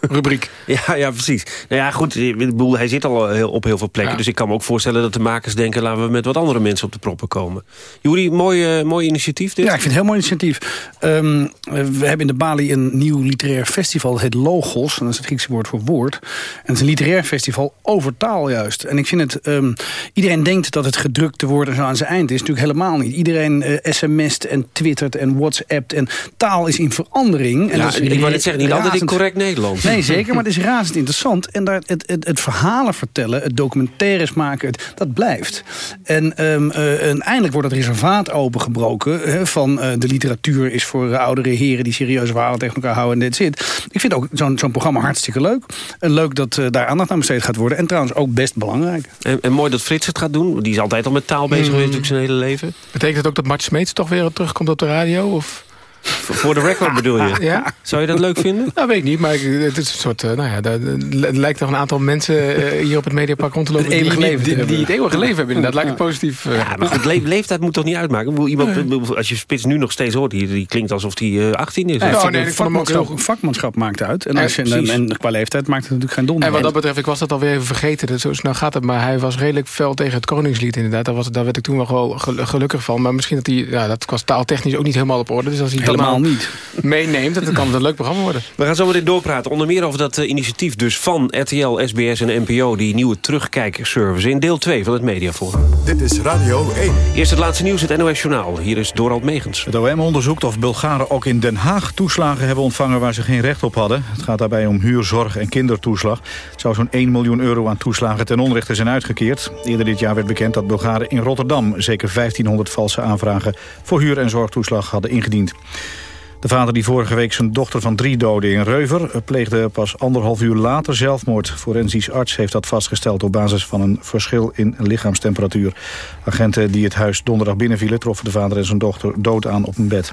rubriek. ja, ja, precies. Nou ja, goed, ik bedoel, hij zit al heel, op heel veel plekken. Ja. Dus ik kan me ook voorstellen dat de makers denken... laten we met wat andere mensen op de proppen komen. Juri, mooi, uh, mooi initiatief dit. Ja, ik vind het een heel mooi initiatief. Um, we hebben in de Bali een nieuw literair festival. Heet Logos, en dat is het Griekse woord voor woord. En het is een literair festival over taal juist. En ik vind het... Um, iedereen denkt dat het gedrukte woord zo aan zijn eind is. Natuurlijk helemaal niet. Iedereen uh, sms't en twittert en whatsappt. En taal is in verandering. En ja, dat is ik wou net zeggen, niet altijd in correct Nederlands. Nee, zeker, maar het is razend interessant. En daar, het, het, het verhalen vertellen, het documentaires maken, het, dat blijft. En, um, uh, en eindelijk wordt het reservaat opengebroken hè, van uh, de literatuur is voor uh, oudere heren die serieuze verhalen tegen elkaar houden en dit zit. Ik vind ook zo'n zo'n programma hartstikke leuk. En leuk dat uh, daar aandacht aan besteed gaat worden. En trouwens ook best belangrijk. En, en mooi dat Frits het gaat doen. Die is altijd al met taal bezig geweest mm. zijn hele leven. Betekent dat ook dat Mart Smeets toch weer terugkomt op de radio? Of... Voor de record bedoel je? Ja. Zou je dat leuk vinden? Nou, weet ik niet, maar het is een soort... Uh, nou ja, het lijkt toch een aantal mensen uh, hier op het Mediapark rond te lopen... Het die, leven die, die, die, het eeuwige leven hebben. Dat lijkt me positief. Uh, ja, maar goed, le leeftijd moet toch niet uitmaken? Bedoel, iemand. Als je Spits nu nog steeds hoort, die, die klinkt alsof hij 18 is. Ja, nee, vakmanschap, vakmanschap maakt uit. En, als je, en, en qua leeftijd maakt het natuurlijk geen donder. En wat dat betreft, ik was dat alweer even vergeten. Dat zo snel gaat het. Maar hij was redelijk fel tegen het Koningslied inderdaad. Daar, was, daar werd ik toen wel gelukkig van. Maar misschien dat hij... Ja, dat was taaltechnisch ook niet helemaal op orde. Dus als hij Helemaal niet meeneemt, dan kan het een leuk programma worden. We gaan zo meteen doorpraten. Onder meer over dat uh, initiatief dus van RTL, SBS en NPO... die nieuwe terugkijkservice in deel 2 van het Mediaforum. Dit is Radio 1. Eerst het laatste nieuws, het NOS Journaal. Hier is Dorald Megens. Het OM onderzoekt of Bulgaren ook in Den Haag toeslagen hebben ontvangen... waar ze geen recht op hadden. Het gaat daarbij om huur, zorg en kindertoeslag. Het zou zo'n 1 miljoen euro aan toeslagen ten onrechte zijn uitgekeerd. Eerder dit jaar werd bekend dat Bulgaren in Rotterdam... zeker 1500 valse aanvragen voor huur- en zorgtoeslag hadden ingediend. De vader die vorige week zijn dochter van drie doden in Reuver... pleegde pas anderhalf uur later zelfmoord. Forensisch arts heeft dat vastgesteld op basis van een verschil in lichaamstemperatuur. Agenten die het huis donderdag binnenvielen... troffen de vader en zijn dochter dood aan op een bed.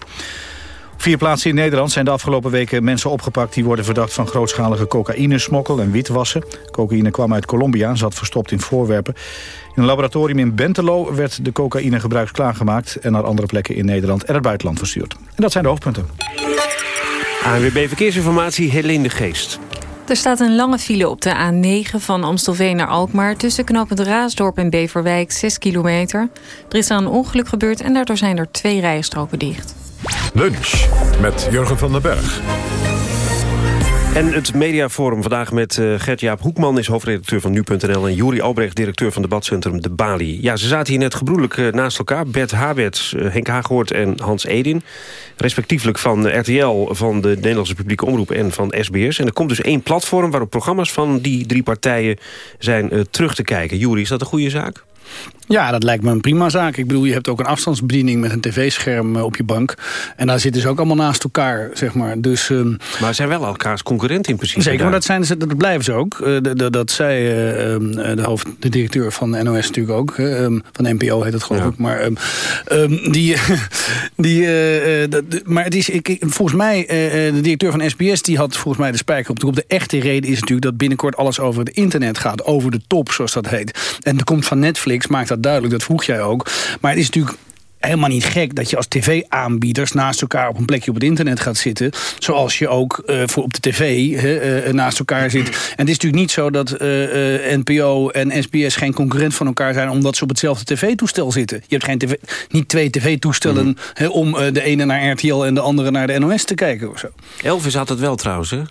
Vier plaatsen in Nederland zijn de afgelopen weken mensen opgepakt... die worden verdacht van grootschalige cocaïnesmokkel en witwassen. Cocaïne kwam uit Colombia en zat verstopt in voorwerpen. In een laboratorium in Bentelo werd de cocaïne gebruikt klaargemaakt... en naar andere plekken in Nederland en het buitenland verstuurd. En dat zijn de hoofdpunten. ANWB Verkeersinformatie, Helene de Geest. Er staat een lange file op de A9 van Amstelveen naar Alkmaar... tussen knooppunt Raasdorp en Beverwijk, 6 kilometer. Er is aan een ongeluk gebeurd en daardoor zijn er twee rijstroken dicht. Lunch met Jurgen van den Berg. En het mediaforum vandaag met uh, Gert-Jaap Hoekman... is hoofdredacteur van Nu.nl en Juri Albrecht... directeur van debatcentrum De Bali. Ja, ze zaten hier net gebroedelijk uh, naast elkaar. Bert Haberts, uh, Henk Haaghoort en Hans Edin. Respectievelijk van RTL, van de Nederlandse publieke omroep... en van SBS. En er komt dus één platform waarop programma's van die drie partijen... zijn terug te kijken. Juri, is dat een goede zaak? Ja, dat lijkt me een prima zaak. Ik bedoel, je hebt ook een afstandsbediening met een tv-scherm op je bank. En daar zitten ze ook allemaal naast elkaar, zeg maar. Dus, um, maar ze zijn wel elkaars concurrent in principe. Zeker, daar. maar dat, zijn ze, dat blijven ze ook. Uh, de, de, dat zei uh, de, hoofd, de directeur van de NOS natuurlijk ook. Um, van NPO heet het geloof ik. Ja. Maar, um, die, die, uh, de, maar het is, ik, volgens mij, de directeur van SBS... die had volgens mij de spijker op de kop. De echte reden is natuurlijk dat binnenkort alles over het internet gaat. Over de top, zoals dat heet. En er komt van Netflix, maakt dat duidelijk. Dat vroeg jij ook. Maar het is natuurlijk helemaal niet gek dat je als tv-aanbieders naast elkaar op een plekje op het internet gaat zitten. Zoals je ook uh, voor op de tv uh, naast elkaar zit. En het is natuurlijk niet zo dat uh, NPO en SBS geen concurrent van elkaar zijn omdat ze op hetzelfde tv-toestel zitten. Je hebt geen TV, niet twee tv-toestellen mm om de ene naar RTL en de andere naar de NOS te kijken of zo. Elvis had het wel trouwens, hè?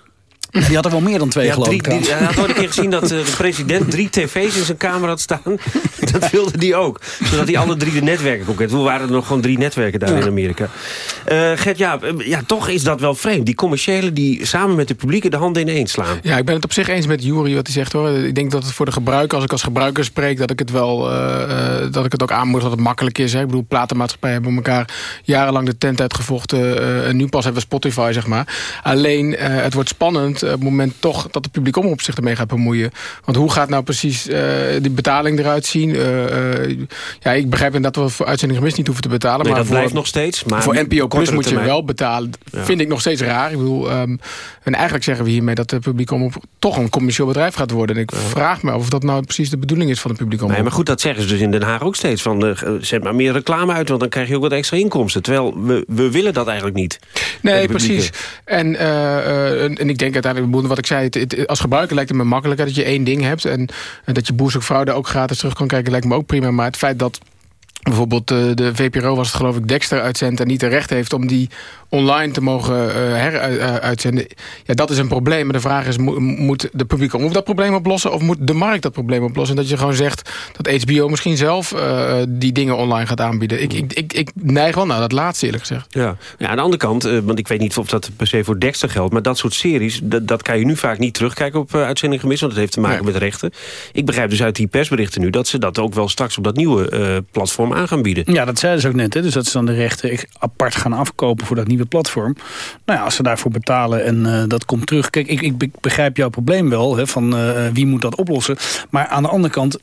Die had er wel meer dan twee, Ja, geloof drie, ik. die, hij had ooit een keer gezien dat eh, de president drie tv's in zijn kamer had staan. Dat wilde die ook. Zodat hij alle drie de netwerken kon kennen. Toen waren er nog gewoon drie netwerken daar in Amerika. Eh Gert, ja, eh, ja, toch is dat wel vreemd. Die commerciële die samen met de publieke de handen ineen slaan. Ja, ik ben het op zich eens met Jury wat hij zegt hoor. Ik denk dat het voor de gebruiker, als ik als gebruiker spreek, dat ik het wel dat ik het ook aanmoedig dat het makkelijk is. Hè. Ik bedoel, platenmaatschappijen hebben elkaar jarenlang de tent uitgevochten. eh, en nu pas hebben we Spotify, zeg maar. Alleen, eh, het wordt spannend het moment toch dat de publiek omroep zich ermee gaat bemoeien. Want hoe gaat nou precies eh, die betaling eruit zien? Eh, eh, ja, ik begrijp inderdaad dat we voor uitzending gemist niet hoeven te betalen. Nee, maar dat voor, blijft nog steeds. Maar voor NPO Plus moet je wel betalen. Ja. Vind ik nog steeds raar. Ik bedoel, ehm, en eigenlijk zeggen we hiermee dat de publiek omroep toch een commercieel bedrijf gaat worden. En ik vraag me af of dat nou precies de bedoeling is van de publiek omroep. Nee, maar goed, dat zeggen ze dus in Den Haag ook steeds. Van, eh, zet maar meer reclame uit, want dan krijg je ook wat extra inkomsten. Terwijl we, we willen dat eigenlijk niet. Nee, Het precies. En, eh, eh, en, en ik denk uiteindelijk, wat ik zei, het, als gebruiker lijkt het me makkelijker dat je één ding hebt. En, dat je Boer zoekt vrouw daar ook gratis terug kan kijken, lijkt me ook prima. Maar het feit dat bijvoorbeeld eh, de VPRO was het geloof ik Dexter uitzendt... en niet de recht heeft om die online te mogen eh heruitzenden... ja, dat is een probleem. Maar de vraag is, mo- moet de publieke omroep dat probleem oplossen... of moet de markt dat probleem oplossen? En dat je gewoon zegt dat HBO misschien zelf eh, die dingen online gaat aanbieden. Ik, ik, ik, ik neig wel naar dat laatste eerlijk gezegd. Ja. ja, aan de andere kant, eh, want ik weet niet of dat per se voor Dexter geldt... maar dat soort series, dat, dat kan je nu vaak niet terugkijken op eh, uitzending gemist... want dat heeft te maken met rechten. Ik begrijp dus uit die persberichten nu... dat ze dat ook wel straks op dat nieuwe eh, platform aan gaan bieden. Ja, dat zeiden ze ook net. Hè? Dus dat ze dan de rechten apart gaan afkopen voor dat nieuwe platform. Nou ja, als ze daarvoor betalen en eh, dat komt terug. Kijk, ik, ik be- begrijp jouw probleem wel. Hè, van eh, wie moet dat oplossen. Maar aan de andere kant,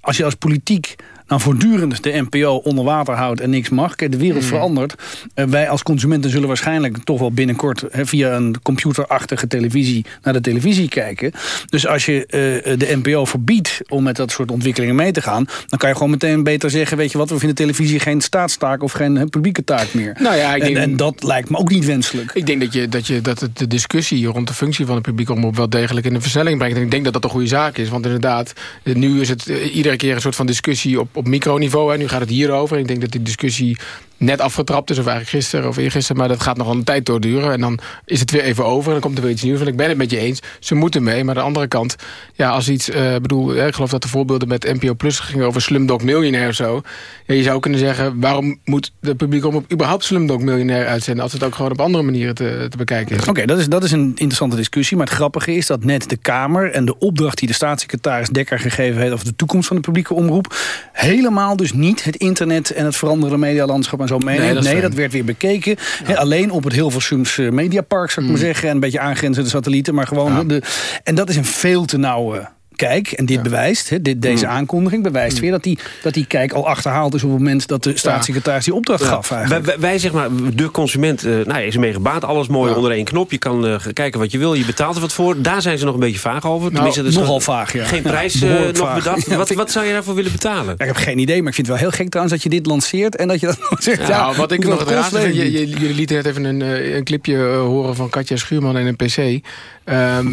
als je als politiek nou voortdurend de NPO onder water houdt en niks mag. De wereld Mm. verandert. Eh, wij als consumenten zullen waarschijnlijk toch wel binnenkort... Via een computerachtige televisie naar de televisie kijken. Dus als je eh, de NPO verbiedt om met dat soort ontwikkelingen mee te gaan... dan kan je gewoon meteen beter zeggen... weet je wat, we vinden televisie geen staatstaak of geen publieke taak meer. Nou ja, ik en, denk- en dat lijkt me ook niet wenselijk. Ik denk dat, je, dat, je, dat het de discussie rond de functie van de publieke omroep wel degelijk in de versnelling brengt. En ik denk dat dat een goede zaak is. Want inderdaad, nu is het eh, iedere keer een soort van discussie op, op microniveau. En nu gaat het hierover. Ik denk dat die discussie net afgetrapt is. Of eigenlijk gisteren of eergisteren. Maar dat gaat nog een tijd doorduren. En dan is het weer even over. En dan komt er weer iets nieuws. Want ik ben het met je eens. Ze moeten mee. Maar aan de andere kant, ja, als iets... eh, bedoel, ik geloof dat de voorbeelden met NPO Plus gingen over Slumdog Millionaire of zo. Ja, je zou kunnen zeggen, waarom moet de publiek omroep überhaupt Slumdog Millionaire uitzenden... als het ook gewoon op andere manieren te, te bekijken is? Oké, dat, is, dat is een interessante discussie. Maar het grappige is dat net de Kamer en de opdracht die de staatssecretaris Dekker gegeven heeft over de toekomst van de publieke omroep, helemaal dus niet het internet en het veranderende medialandschap en zo meeneemt. Nee, Nee, dat werd weer bekeken. Alleen op het Hilversums eh, Mediapark, zou ik maar zeggen. En een beetje aangrenzende satellieten. Maar gewoon de, en dat is een veel te nauwe kijk. En dit bewijst, hè, dit, deze aankondiging bewijst weer dat die, dat die kijk al achterhaald is op het moment dat de staatssecretaris die opdracht Ja. gaf. Eigenlijk. Wij, wij, wij, zeg maar, de consument eh, nou, ja, is ermee gebaat. Alles mooi onder één knop. Je kan eh, kijken wat je wil. Je betaalt er wat voor. Daar zijn ze nog een beetje vaag over. Dat is nogal nog- vaag, ja. Geen prijs eh, behoorlijk nog bedacht. Ja, wat, wat zou je daarvoor willen betalen? Ja, ik heb geen idee, maar ik vind het wel heel gek trouwens dat je dit lanceert en dat je dat nog zegt. Ja, Ja, wat ik nog het vind, jullie lieten net even een, een clipje horen van Katja Schuurman en een PC. Ehm,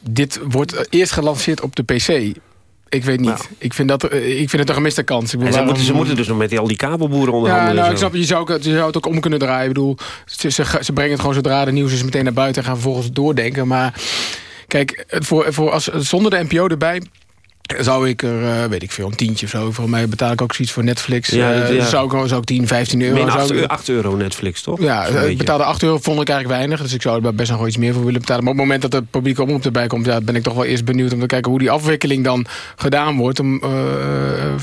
dit wordt eerst gelanceerd op de PC. Ik weet niet. Ik, vind dat, eh, ik vind het een gemiste kans. Ik bedoel, En ze, waarom- moeten, ze moeten dus nog met die, al die kabelboeren Ja, onderhandelen. nou, en ik snap, je zou, het- je zou het ook om kunnen draaien. Ik bedoel, ze, ze, ze brengen het gewoon zodra de nieuws is meteen naar buiten... en gaan vervolgens doordenken. Maar kijk, voor, voor als, zonder de NPO erbij... Zou ik er, eh, weet ik veel, een tientje of zo. Voor mij betaal ik ook zoiets voor Netflix. Ja, ja. Zou ik wel- zou ik 10, 15 euro. Min zou 8, ik- 8 euro Netflix, toch? ja, ik beetje. betaalde 8 euro, vond ik eigenlijk weinig. Dus ik zou er best nog wel iets meer voor willen betalen. Maar op het moment dat de publieke omroep erbij komt... Ja, ben ik toch wel eerst benieuwd om te kijken hoe die afwikkeling dan gedaan wordt. Om, eh,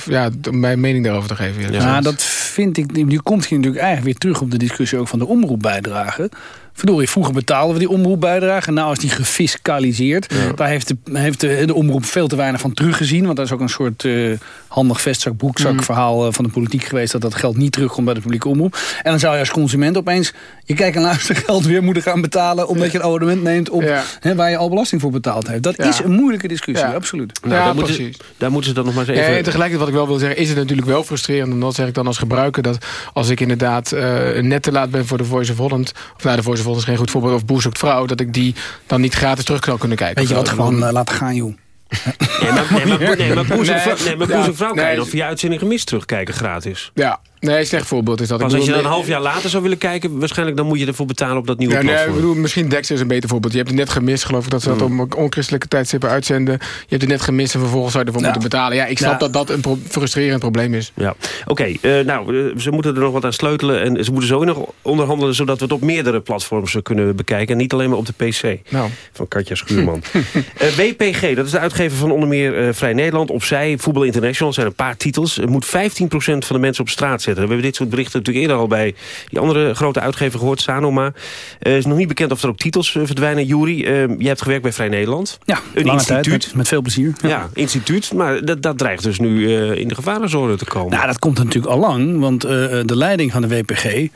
ja, om mijn mening daarover te geven. Ja, dat vind ik. Nu komt je natuurlijk eigenlijk weer terug op de discussie ook van de omroepbijdrage. Verdorie, vroeger betaalden we die omroepbijdrage. Nou is die gefiscaliseerd. Daar heeft, de, heeft de, de omroep veel te weinig van teruggezien. Want dat is ook een soort eh, handig vestzak, broekzak Mm. verhaal eh, van de politiek geweest. Dat dat geld niet terugkomt bij de publieke omroep. En dan zou je als consument opeens je kijk- en luistergeld weer moeten gaan betalen. Omdat je een abonnement neemt op hè, waar je al belasting voor betaald heeft. Dat Ja. is een moeilijke discussie, Ja. absoluut. Nou, daar, moeten, ze- daar moeten ze dan nog maar eens even... en tegelijkertijd wat ik wel wil zeggen, is het natuurlijk wel frustrerend. En dat zeg ik dan als gebruiker. Dat als ik inderdaad eh, net te laat ben voor de Voice of Holland. Of nou, de Voice of Is geen goed voorbeeld. Of Boer zoekt vrouw. Dat ik die dan niet gratis terug zou kunnen kijken. Weet je Of wat, zo. gewoon eh, laten gaan joh. Nee, maar, nee, maar, nee, maar Boer zoekt Nee, vrouw- nee, maar Boer ja, zoekt vrouw kan je dan via uitzending gemist terugkijken gratis. Ja, Nee, slecht voorbeeld is dat. Pas Ik als je dan een half jaar later zou willen kijken... waarschijnlijk dan moet je ervoor betalen op dat nieuwe Ja, nee, ik platform. bedoel, misschien Dexter is een beter voorbeeld. Je hebt het net gemist, geloof ik, dat ze dat Hmm. om onchristelijke tijdstippen uitzenden. Je hebt het net gemist en vervolgens zou je ervoor Ja. moeten betalen. Ja, ik snap Ja. dat dat een pro- frustrerend probleem is. Ja, oké. eh, nou, eh, ze moeten er nog wat aan sleutelen. En ze moeten zo nog onderhandelen... zodat we het op meerdere platforms eh, kunnen bekijken. En niet alleen maar op de PC. Nou. Van Katja Schuurman. WPG, dat is de uitgever van onder meer Vrij Nederland. Opzij, Voetbal International. zijn een paar titels. Het moet 15% van de mensen op straat We hebben dit soort berichten natuurlijk eerder al bij die andere grote uitgever gehoord. Sanoma. Het is nog niet bekend of er ook titels eh, verdwijnen. Jury, eh, jij hebt gewerkt bij Vrij Nederland. Ja, een lange instituut. tijd, met, met veel plezier. Ja. instituut. Maar dat, dat dreigt dus nu eh, in de gevarenzone te komen. Nou, dat komt natuurlijk al lang, want eh, de leiding van de WPG,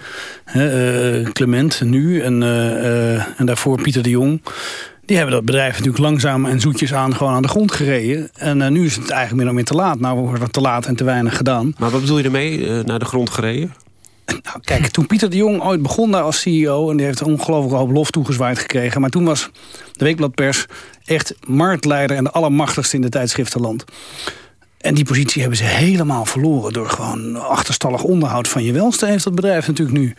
eh, Clement nu en, eh, eh, en daarvoor Pieter de Jong... die hebben dat bedrijf natuurlijk langzaam en zoetjes aan gewoon aan de grond gereden. En eh, nu is het eigenlijk meer dan meer te laat. Nou wordt er te laat en te weinig gedaan. Maar wat bedoel je ermee, eh, naar de grond gereden? Nou, kijk, toen Pieter de Jong ooit begon daar als CEO... en die heeft een ongelooflijk hoop lof toegezwaaid gekregen... maar toen was de Weekbladpers echt marktleider... en de allermachtigste in het tijdschriftenland. En die positie hebben ze helemaal verloren... door gewoon achterstallig onderhoud van je welste... heeft dat bedrijf natuurlijk nu.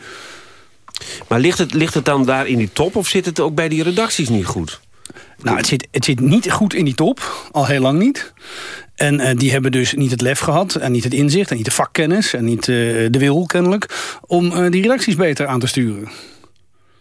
Maar ligt het, ligt het dan daar in die top of zit het ook bij die redacties niet goed? Nou, het zit, het zit niet goed in die top, al heel lang niet. En eh, die hebben dus niet het lef gehad en niet het inzicht... en niet de vakkennis en niet eh, de wil kennelijk... om eh, die redacties beter aan te sturen.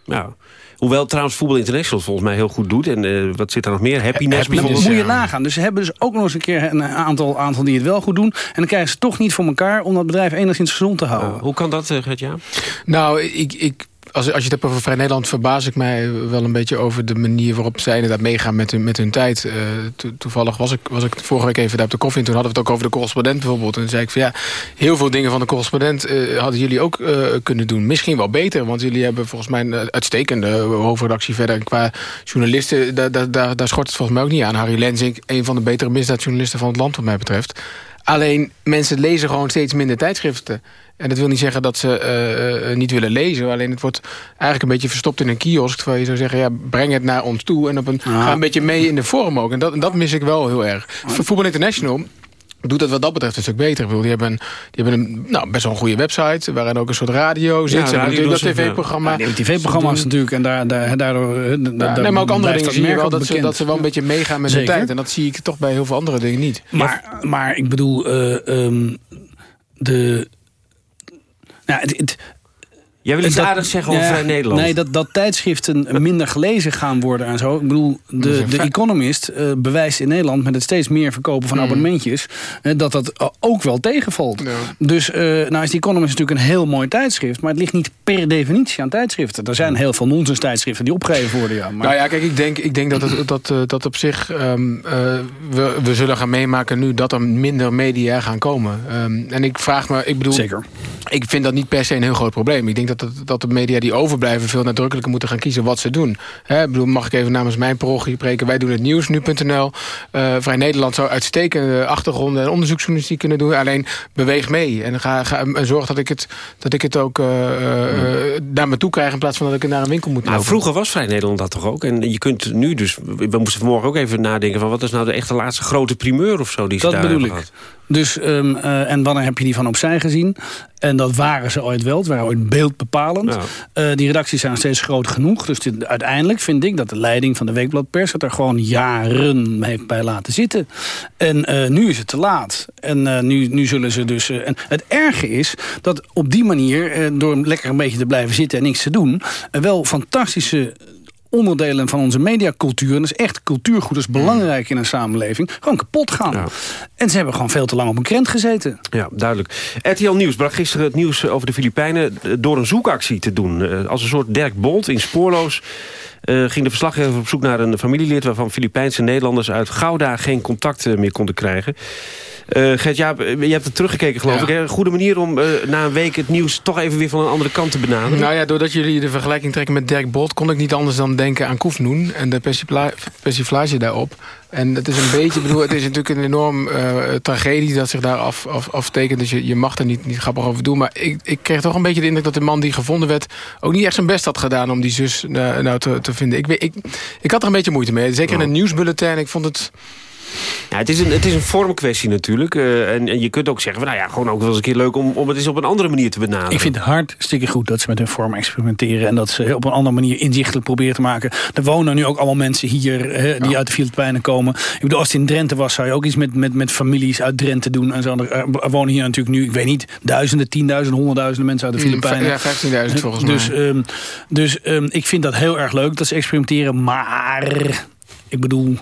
Nou, hoewel trouwens Voetbal International het volgens mij heel goed doet. En eh, wat zit er nog meer? Happiness Dat bijvoorbeeld. moet je nagaan. Dus ze hebben dus ook nog eens een keer een aantal, aantal die het wel goed doen. En dan krijgen ze toch niet voor elkaar om dat bedrijf enigszins gezond te houden. hoe kan dat, uh, Gert-Jaap? Nou, ik, ik, als, als je het hebt over Vrij Nederland... verbaas ik mij wel een beetje over de manier waarop zij inderdaad meegaan met hun, met hun tijd. To, toevallig was ik, was ik vorige week even daar op de koffie... en toen hadden we het ook over de correspondent bijvoorbeeld. En toen zei ik van ja, heel veel dingen van de correspondent... Uh, hadden jullie ook uh, kunnen doen. Misschien wel beter, want jullie hebben volgens mij... een uitstekende hoofdredactie verder. En qua journalisten, daar, daar, daar, schort het volgens mij ook niet aan. Harry Lenzing, een van de betere misdaadjournalisten van het land wat mij betreft... Alleen mensen lezen gewoon steeds minder tijdschriften. En dat wil niet zeggen dat ze uh, niet willen lezen. Alleen het wordt eigenlijk een beetje verstopt in een kiosk. Terwijl je zou zeggen, ja, breng het naar ons toe. En op een, ga een beetje mee in de vorm ook. En dat, en dat mis ik wel heel erg. Voetbal International doet het wat dat betreft een stuk beter. Ik bedoel, die hebben, een, die hebben een, nou, best wel een goede website... waarin ook een soort radio zit. Ja, ze hebben natuurlijk dat tv-programma. Ja, tv-programma's natuurlijk. En daar, daar, daardoor, ja, nee, maar ook andere dingen zie je wel dat ze, dat ze wel een beetje meegaan met Zeker. de tijd. En dat zie ik toch bij heel veel andere dingen niet. Maar, maar ik bedoel, uh, um, de... Nou, het, het, Jij wil iets dat, aardigs zeggen over ja, Vrij Nederland. Nee, dat, dat tijdschriften minder gelezen gaan worden en zo. Ik bedoel, de, de Economist uh, bewijst in Nederland... met het steeds meer verkopen van mm. abonnementjes... Uh, dat dat uh, ook wel tegenvalt. Ja. Dus nou is de Economist natuurlijk een heel mooi tijdschrift... maar het ligt niet per definitie aan tijdschriften. Er zijn heel veel nonsens tijdschriften die opgegeven worden. Ja, maar... Nou ja, kijk, ik denk, ik denk dat, het, dat, dat op zich... Um, we, we zullen gaan meemaken nu dat er minder media gaan komen. Um, en ik vraag me, ik bedoel... Zeker. Ik vind dat niet per se een heel groot probleem. Ik denk dat, het, dat de media die overblijven veel nadrukkelijker moeten gaan kiezen wat ze doen. He, ik bedoel, mag ik even namens mijn parochie spreken? Wij doen het nieuws, nu.nl. Uh, Vrij Nederland zou uitstekende achtergronden en onderzoeksjournalistiek kunnen doen. Alleen beweeg mee en, ga, ga, en zorg dat ik het, dat ik het ook uh, uh, naar me toe krijg... in plaats van dat ik naar een winkel moet nou, lopen. Vroeger was Vrij Nederland dat toch ook? En je kunt nu dus... We moesten vanmorgen ook even nadenken... van wat is nou de echte laatste grote primeur of zo die ze dat daar bedoel ik. Dus, um, uh, en wanneer heb je die van opzij gezien? En dat waren ze ooit wel. Het waren ooit beeldbepalend. Ja. Uh, die redacties zijn steeds groot genoeg. Dus dit, uiteindelijk vind ik dat de leiding van de Weekbladpers... het er gewoon jaren heeft bij laten zitten. En uh, nu is het te laat. En nu, nu zullen ze dus... en het erge is dat op die manier... door lekker een beetje te blijven zitten en niks te doen... wel fantastische onderdelen van onze mediacultuur... en dat is echt cultuurgoed, dat is belangrijk in een samenleving... gewoon kapot gaan. Ja. En ze hebben gewoon veel te lang op een krent gezeten. Ja, duidelijk. RTL Nieuws bracht gisteren het nieuws over de Filipijnen... door een zoekactie te doen. Als een soort Dirk Bolt in Spoorloos... Uh, ging de verslaggever op zoek naar een familielid... waarvan Filipijnse Nederlanders uit Gouda geen contact meer konden krijgen. Uh, Gert, ja, je hebt het teruggekeken geloof ja. ik. Hè? Een goede manier om uh, na een week het nieuws toch even weer van een andere kant te benaderen. Nou ja, doordat jullie de vergelijking trekken met Dirk Bolt... kon ik niet anders dan denken aan Koefnoen en de persiflage daarop. En het is een beetje, bedoel, het is natuurlijk een enorm uh, tragedie dat zich daar af, af, aftekent. Dus je, je mag er niet, niet grappig over doen. Maar ik, ik kreeg toch een beetje de indruk dat de man die gevonden werd... ook niet echt zijn best had gedaan om die zus nou te, te vinden. Ik, ik, ik had er een beetje moeite mee. Zeker in een nieuwsbulletin. Ik vond het... Ja, het, is een, het is een vormkwestie natuurlijk. eh, en, en je kunt ook zeggen, van, nou ja, gewoon ook wel eens een keer leuk... om, om het eens op een andere manier te benaderen. Ik vind het hartstikke goed dat ze met hun vorm experimenteren... en dat ze op een andere manier inzichtelijk proberen te maken. Er wonen nu ook allemaal mensen hier hè, die uit de Filipijnen komen. Ik bedoel, als het in Drenthe was, zou je ook iets met, met, met families uit Drenthe doen. En zo. Er, wonen hier natuurlijk nu, ik weet niet, duizenden, tienduizenden, honderdduizenden mensen uit de Mm, Filipijnen. ja, 15.000 volgens dus, mij. ehm, dus ehm, ik vind dat heel erg leuk dat ze experimenteren. Maar, ik bedoel...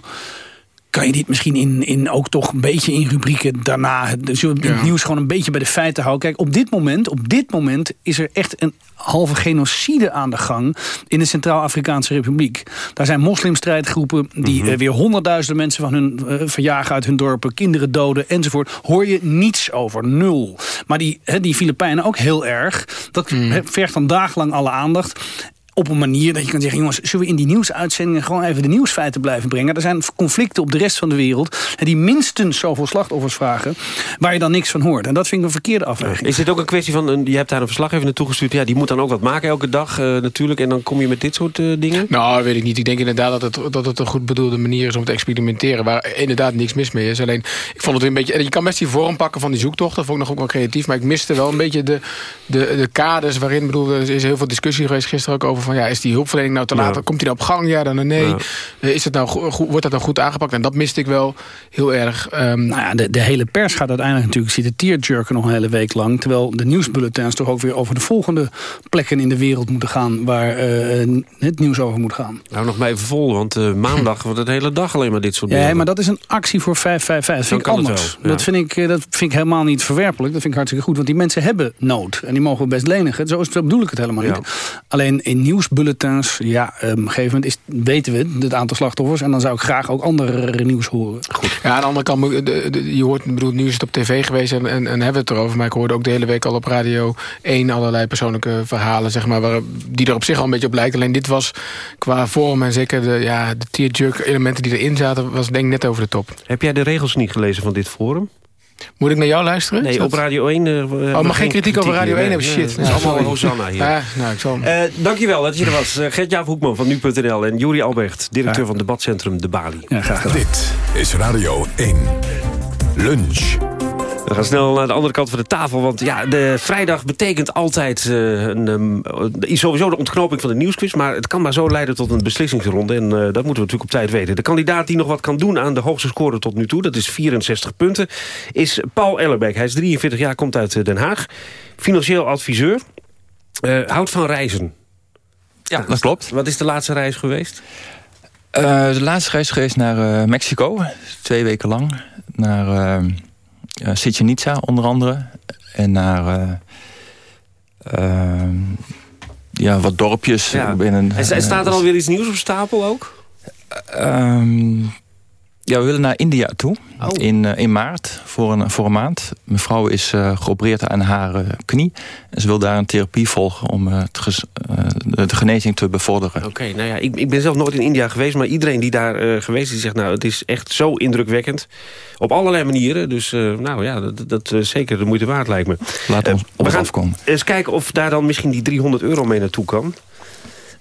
Kan je dit misschien in, in ook toch een beetje in rubrieken daarna... het- Ja. nieuws gewoon een beetje bij de feiten houden? Kijk, op dit moment, op dit moment is er echt een halve genocide aan de gang... in de Centraal-Afrikaanse Republiek. Daar zijn moslimstrijdgroepen die Mhm. eh, weer honderdduizenden mensen... van hun eh, verjagen uit hun dorpen, kinderen doden enzovoort. Hoor je niets over, nul. Maar die, die Filipijnen ook heel erg. Dat hè, vergt dan dagenlang alle aandacht op een manier dat je kan zeggen... jongens, zullen we in die nieuwsuitzendingen gewoon even de nieuwsfeiten blijven brengen? Er zijn conflicten op de rest van de wereld... en die minstens zoveel slachtoffers vragen... waar je dan niks van hoort. En dat vind ik een verkeerde afweging. Is dit ook een kwestie van, een, je hebt daar een verslaggever naartoe gestuurd... ja, die moet dan ook wat maken elke dag eh, natuurlijk... en dan kom je met dit soort eh, dingen? Nou, weet ik niet. Ik denk inderdaad dat het, dat het een goed bedoelde manier is om te experimenteren. Waar inderdaad niks mis mee is. Alleen, ik vond het een beetje... en Je kan best die vorm pakken van die zoektocht. Dat vond ik nog ook wel creatief. Maar ik miste wel een beetje de, de, de kaders waarin... bedoel, er is heel veel discussie geweest gisteren ook over van... ja, is die hulpverlening nou te laat? Ja. Komt die nou op gang? Ja, dan nee. Ja. Eh, Is het nou wordt dat nou goed aangepakt? En dat miste ik wel heel erg. Ehm, Nou ja, de, de hele pers gaat uiteindelijk natuurlijk zitten tearjerken nog een hele week lang. Terwijl de nieuwsbulletins toch ook weer over de volgende plekken in de wereld moeten gaan. Waar eh, het nieuws over moet gaan. Nou, nog maar even vol, want eh, maandag wordt het de hele dag alleen maar dit soort Ja, dingen. maar dat is een actie voor 555. Dat vind ik kan het anders. wel, ja. dat, vind ik, dat vind ik helemaal niet verwerpelijk. Dat vind ik hartstikke goed. Want die mensen hebben nood. En die mogen we best lenigen. Zo, is, zo bedoel ik het helemaal niet. Alleen in nieuwsbulletins, ja, eh, op een gegeven moment is, weten we het aantal slachtoffers. En dan zou ik graag ook andere nieuws horen. Ja, aan de andere kant, moet- de- de- je hoort, ik bedoel, nu is het op tv geweest en, en, en hebben we het erover. Maar ik hoorde ook de hele week al op Radio 1 allerlei persoonlijke verhalen, zeg maar, waar, die er op zich al een beetje op lijken. Alleen dit was qua vorm en zeker de, ja, de tearjerk elementen die erin zaten, was denk ik net over de top. Heb jij de regels niet gelezen van dit forum? Moet ik naar jou luisteren? Nee, op Radio 1... eh, Oh, maar geen kritiek over Radio 1 hebben, shit. Dat is allemaal Hosanna hier. Ja, nou, ik zal... Eh, dankjewel dat je er was. Uh, Gert-Jaap Hoekman van Nu.nl en Juri Albrecht, directeur van debatcentrum De Bali. Ja, graag gedaan. Dit is Radio 1. Lunch. We gaan snel naar de andere kant van de tafel. Want ja, de vrijdag betekent altijd eh, een, ehm, sowieso de ontknoping van de nieuwsquiz. Maar het kan maar zo leiden tot een beslissingsronde. En eh, dat moeten we natuurlijk op tijd weten. De kandidaat die nog wat kan doen aan de hoogste score tot nu toe... dat is 64 punten, is Paul Ellerbeck. Hij is 43 jaar, komt uit eh, Den Haag. Financieel adviseur. Eh, houdt van reizen. Ja, dat klopt. Wat is de laatste reis geweest? De laatste reis geweest naar Mexico. Twee weken lang. Naar uh, onder andere. En naar uh, ja, wat dorpjes. Ja. Binnen, en staat er alweer iets nieuws op stapel ook? Um, ja, we willen naar India toe. Oh. In, uh, in maart, voor een, voor een maand. Mijn vrouw is uh, geopereerd aan haar uh, knie. En ze wil daar een therapie volgen om het de genezing te bevorderen. Oké, okay, nou ja, ik, ik, ben zelf nooit in India geweest. Maar iedereen die daar geweest is, die zegt... nou, het is echt zo indrukwekkend. Op allerlei manieren. Dus nou ja, dat, dat zeker de moeite waard lijkt me. Laat ons op afkomen. eens kijken of daar dan misschien die 300 euro mee naartoe kan.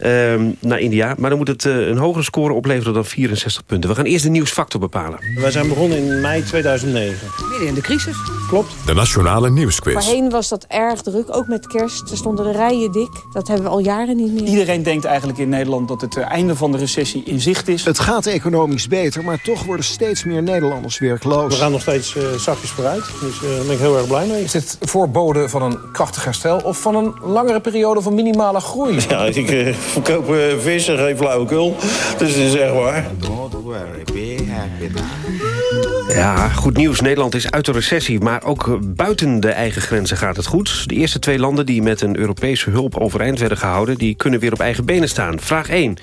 Um, naar India. Maar dan moet het uh, een hogere score opleveren dan 64 punten. We gaan eerst de nieuwsfactor bepalen. Wij zijn begonnen in mei 2009. Midden in de crisis. Klopt. De Nationale Nieuwsquiz. Voorheen was dat erg druk, ook met kerst. Er stonden de rijen dik. Dat hebben we al jaren niet meer. Iedereen denkt eigenlijk in Nederland dat het einde van de recessie in zicht is. Het gaat economisch beter, maar toch worden steeds meer Nederlanders werkloos. We gaan nog steeds uh, zachtjes vooruit, dus daar uh, ben ik heel erg blij mee. Is dit voorbode van een krachtig herstel of van een langere periode van minimale groei? Ja, ik uh, verkoop vissen, geen flauwekul. Dus dat is echt waar. Ja, goed nieuws. Nederland is uit de recessie. Maar ook buiten de eigen grenzen gaat het goed. De eerste twee landen die met een Europese hulp overeind werden gehouden... die kunnen weer op eigen benen staan. Vraag 1.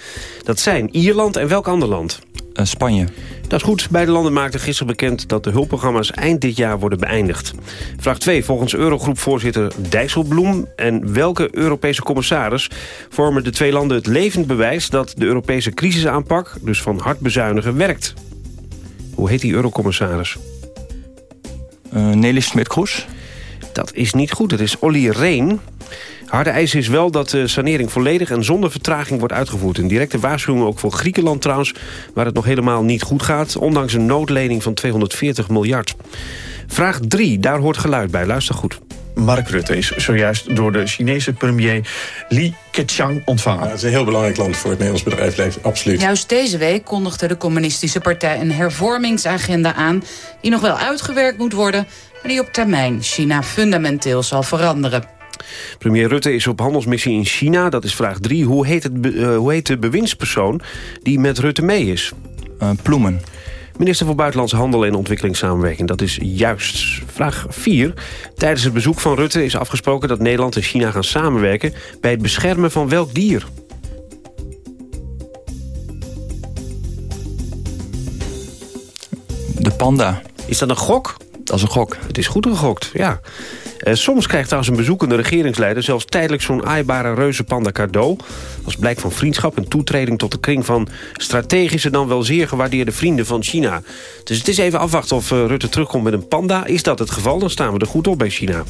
Dat zijn Ierland en welk ander land? Uh, Spanje. Dat is goed. Beide landen maakten gisteren bekend dat de hulpprogramma's eind dit jaar worden beëindigd. Vraag 2. Volgens Eurogroep-voorzitter Dijsselbloem en welke Europese commissaris vormen de twee landen het levend bewijs dat de Europese crisisaanpak, dus van hard bezuinigen, werkt? Hoe heet die eurocommissaris? Uh, Nelly Smit-Kroes. Dat is niet goed. Het is Olly Reen. Harde eis is wel dat de sanering volledig en zonder vertraging wordt uitgevoerd. Een directe waarschuwing ook voor Griekenland trouwens... waar het nog helemaal niet goed gaat... ondanks een noodlening van 240 miljard. Vraag 3, daar hoort geluid bij. Luister goed. Mark Rutte is zojuist door de Chinese premier Li Keqiang ontvangen. Het is een heel belangrijk land voor het Nederlands bedrijfsleven, absoluut. Juist deze week kondigde de communistische partij een hervormingsagenda aan... die nog wel uitgewerkt moet worden, maar die op termijn China fundamenteel zal veranderen. Premier Rutte is op handelsmissie in China. Dat is vraag 3. Hoe heet, het, be- eh, hoe heet de bewindspersoon die met Rutte mee is? Ploemen. Minister voor Buitenlandse Handel en Ontwikkelingssamenwerking. Dat is juist. Vraag 4. Tijdens het bezoek van Rutte is afgesproken dat Nederland en China gaan samenwerken... bij het beschermen van welk dier? De panda. Is dat een gok? Is een gok. Het is goed gegokt, ja. Eh, soms krijgt trouwens een bezoekende regeringsleider... zelfs tijdelijk zo'n aaibare reuzenpanda cadeau... als blijk van vriendschap en toetreding tot de kring van... strategische dan wel zeer gewaardeerde vrienden van China. Dus het is even afwachten of eh, Rutte terugkomt met een panda. Is dat het geval, dan staan we er goed op bij China.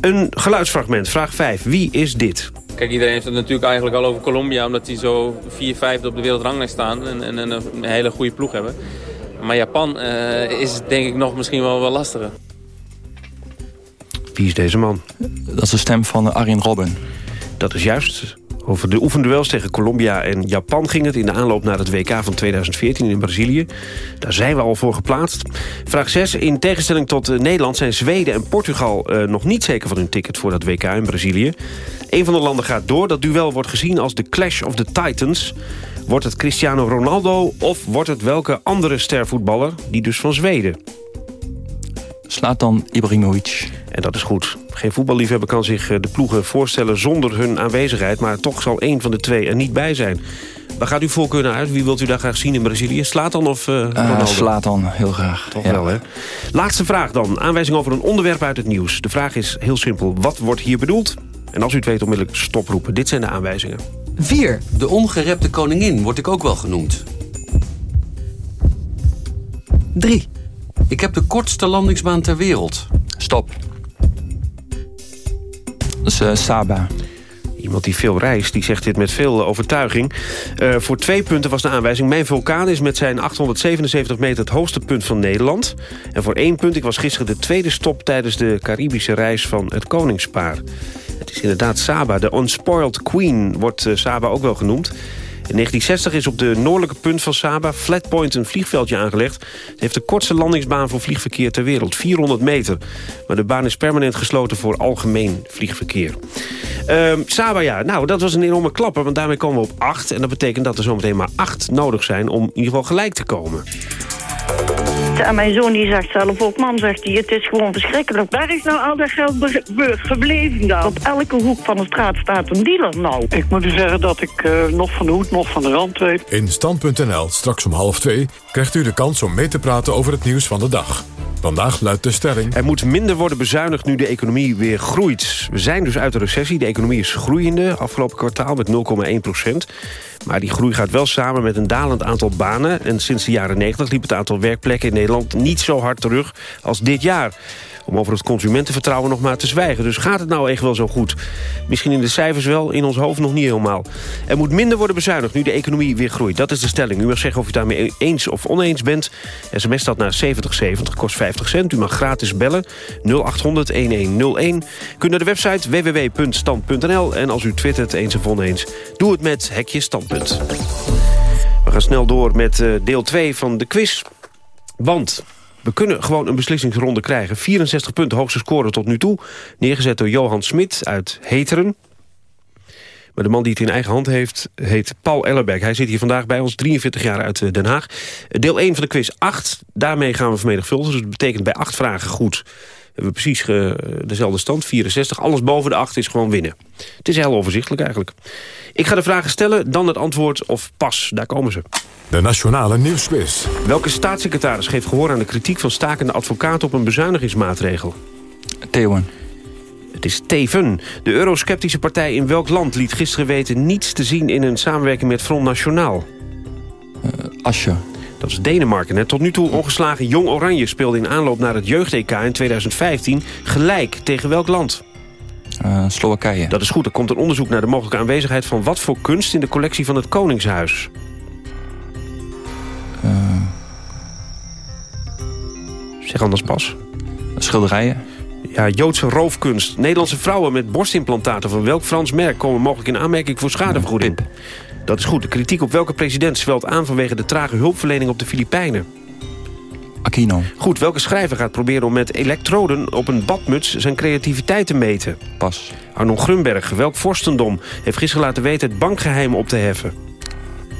Een geluidsfragment, vraag 5. Wie is dit? Kijk, iedereen heeft het natuurlijk eigenlijk al over Colombia... omdat die zo 4 5 op de wereldranglijst staan en, en een hele goede ploeg hebben. Maar Japan eh, is denk ik nog misschien wel, wel lastiger. Wie is deze man? Dat is de stem van Arjen Robben. Dat is juist. Over de oefenduels tegen Colombia en Japan ging het... in de aanloop naar het WK van 2014 in Brazilië. Daar zijn we al voor geplaatst. Vraag 6. In tegenstelling tot eh, Nederland zijn Zweden en Portugal... eh, nog niet zeker van hun ticket voor dat WK in Brazilië. Een van de landen gaat door. Dat duel wordt gezien als de Clash of the Titans. Wordt het Cristiano Ronaldo of wordt het welke andere stervoetballer... die dus van Zweden? Slatan Ibrahimovic. En dat is goed. Geen voetballiefhebber kan zich eh, de ploegen voorstellen zonder hun aanwezigheid... maar toch zal één van de twee er niet bij zijn. Waar gaat uw voorkeur naar uit? Wie wilt u daar graag zien in Brazilië? Slatan of eh Ronaldo? Slatan, heel graag. Toch Ja. wel, hè? Laatste vraag dan. Aanwijzing over een onderwerp uit het nieuws. De vraag is heel simpel. Wat wordt hier bedoeld? En als u het weet, onmiddellijk stoproepen. Dit zijn de aanwijzingen. 4. De ongerepte koningin word ik ook wel genoemd. 3. Ik heb de kortste landingsbaan ter wereld. Stop. Is eh, Saba. Iemand die veel reist, die zegt dit met veel eh, overtuiging. Eh, voor twee punten was de aanwijzing... mijn vulkaan is met zijn 877 meter het hoogste punt van Nederland. En voor één punt, ik was gisteren de tweede stop... tijdens de Caribische reis van het koningspaar. Het is inderdaad Saba. De Unspoiled Queen wordt eh, Saba ook wel genoemd. In 1960 is op de noordelijke punt van Saba, Flat Point, een vliegveldje aangelegd. Het heeft de kortste landingsbaan voor vliegverkeer ter wereld, 400 meter. Maar de baan is permanent gesloten voor algemeen vliegverkeer. Ehm Saba, ja, nou, dat was een enorme klapper, want daarmee komen we op 8. En dat betekent dat er zometeen maar 8 nodig zijn om in ieder geval gelijk te komen. En mijn zoon die zegt zelf ook, mam zegt hij, het is gewoon verschrikkelijk. Waar is nou al dat geld gebleven dan? Op elke hoek van de straat staat een dealer nou. Ik moet u zeggen dat ik eh, nog van de hoed, nog van de rand weet. In Stand.nl, straks om half twee, krijgt u de kans om mee te praten over het nieuws van de dag. Vandaag luidt de stelling... Er moet minder worden bezuinigd nu de economie weer groeit. We zijn dus uit de recessie. De economie is groeiende afgelopen kwartaal met 0,1 procent. Maar die groei gaat wel samen met een dalend aantal banen. En sinds de jaren 90 liep het aantal werkplekken in Nederland... niet zo hard terug als dit jaar. Om over het consumentenvertrouwen nog maar te zwijgen. Dus gaat het nou echt wel zo goed? Misschien in de cijfers wel, in ons hoofd nog niet helemaal. Er moet minder worden bezuinigd nu de economie weer groeit. Dat is de stelling. U mag zeggen of u daarmee eens of oneens bent. SMS dat naar 7070, kost 50 cent. U mag gratis bellen 0800 1101. Kunt naar de website www.stand.nl. En als u twittert eens of oneens, doe het met hekje standpunt. We gaan snel door met eh, deel 2 van de quiz. Want we kunnen gewoon een beslissingsronde krijgen. 64 punten, hoogste score tot nu toe. Neergezet door Johan Smit uit Heteren. Maar de man die het in eigen hand heeft, heet Paul Ellerberg. Hij zit hier vandaag bij ons, 43 jaar uit eh, Den Haag. Deel 1 van de quiz 8, daarmee gaan we vermenigvuldigen. Dus dat betekent bij 8 vragen goed. We hebben precies eh, dezelfde stand, 64. Alles boven de 8 is gewoon winnen. Het is heel overzichtelijk eigenlijk. Ik ga de vragen stellen, dan het antwoord of pas. Daar komen ze. De Nationale Nieuwsquiz. Welke staatssecretaris geeft gehoor aan de kritiek van stakende advocaten op een bezuinigingsmaatregel? Theeuwen. Het is Teven. De eurosceptische partij in welk land liet gisteren weten niets te zien in een samenwerking met Front Nationaal? Asje. Dat is Denemarken. Hè. Tot nu toe ongeslagen Jong Oranje speelde in aanloop naar het jeugd-EK in 2015 gelijk. Tegen welk land? Eh, Slowakije. Dat is goed. Er komt een onderzoek naar de mogelijke aanwezigheid van wat voor kunst in de collectie van het Koningshuis. Zeg anders pas. Schilderijen. Ja, Joodse roofkunst. Nederlandse vrouwen met borstimplantaten van welk Frans merk... komen mogelijk in aanmerking voor schadevergoeding? Dat is goed. De kritiek op welke president zwelt aan... vanwege de trage hulpverlening op de Filipijnen? Aquino. Goed, welke schrijver gaat proberen om met elektroden op een badmuts zijn creativiteit te meten? Pas. Arnon Grunberg, welk vorstendom heeft gisteren laten weten het bankgeheim op te heffen?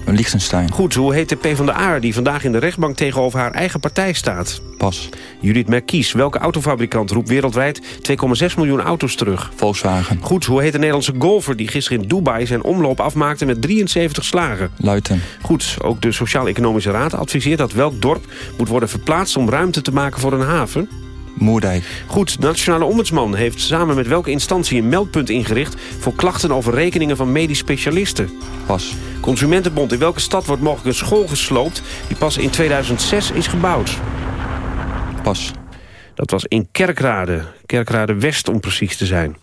Liechtenstein. Goed, hoe heet de PvdA die vandaag in de rechtbank tegenover haar eigen partij staat? Pas. Judith Merkies, welke autofabrikant roept wereldwijd 2,6 miljoen auto's terug? Volkswagen. Goed, hoe heet de Nederlandse golfer die gisteren in Dubai zijn omloop afmaakte met 73 slagen? Luiten. Goed, ook de Sociaal-Economische Raad adviseert dat welk dorp moet worden verplaatst om ruimte te maken voor een haven? Moerdijk. Goed, de Nationale Ombudsman heeft samen met welke instantie een meldpunt ingericht... voor klachten over rekeningen van medisch specialisten? Pas. Consumentenbond, in welke stad wordt mogelijk een school gesloopt... die pas in 2006 is gebouwd? Pas. Dat was in Kerkrade. Kerkrade West om precies te zijn.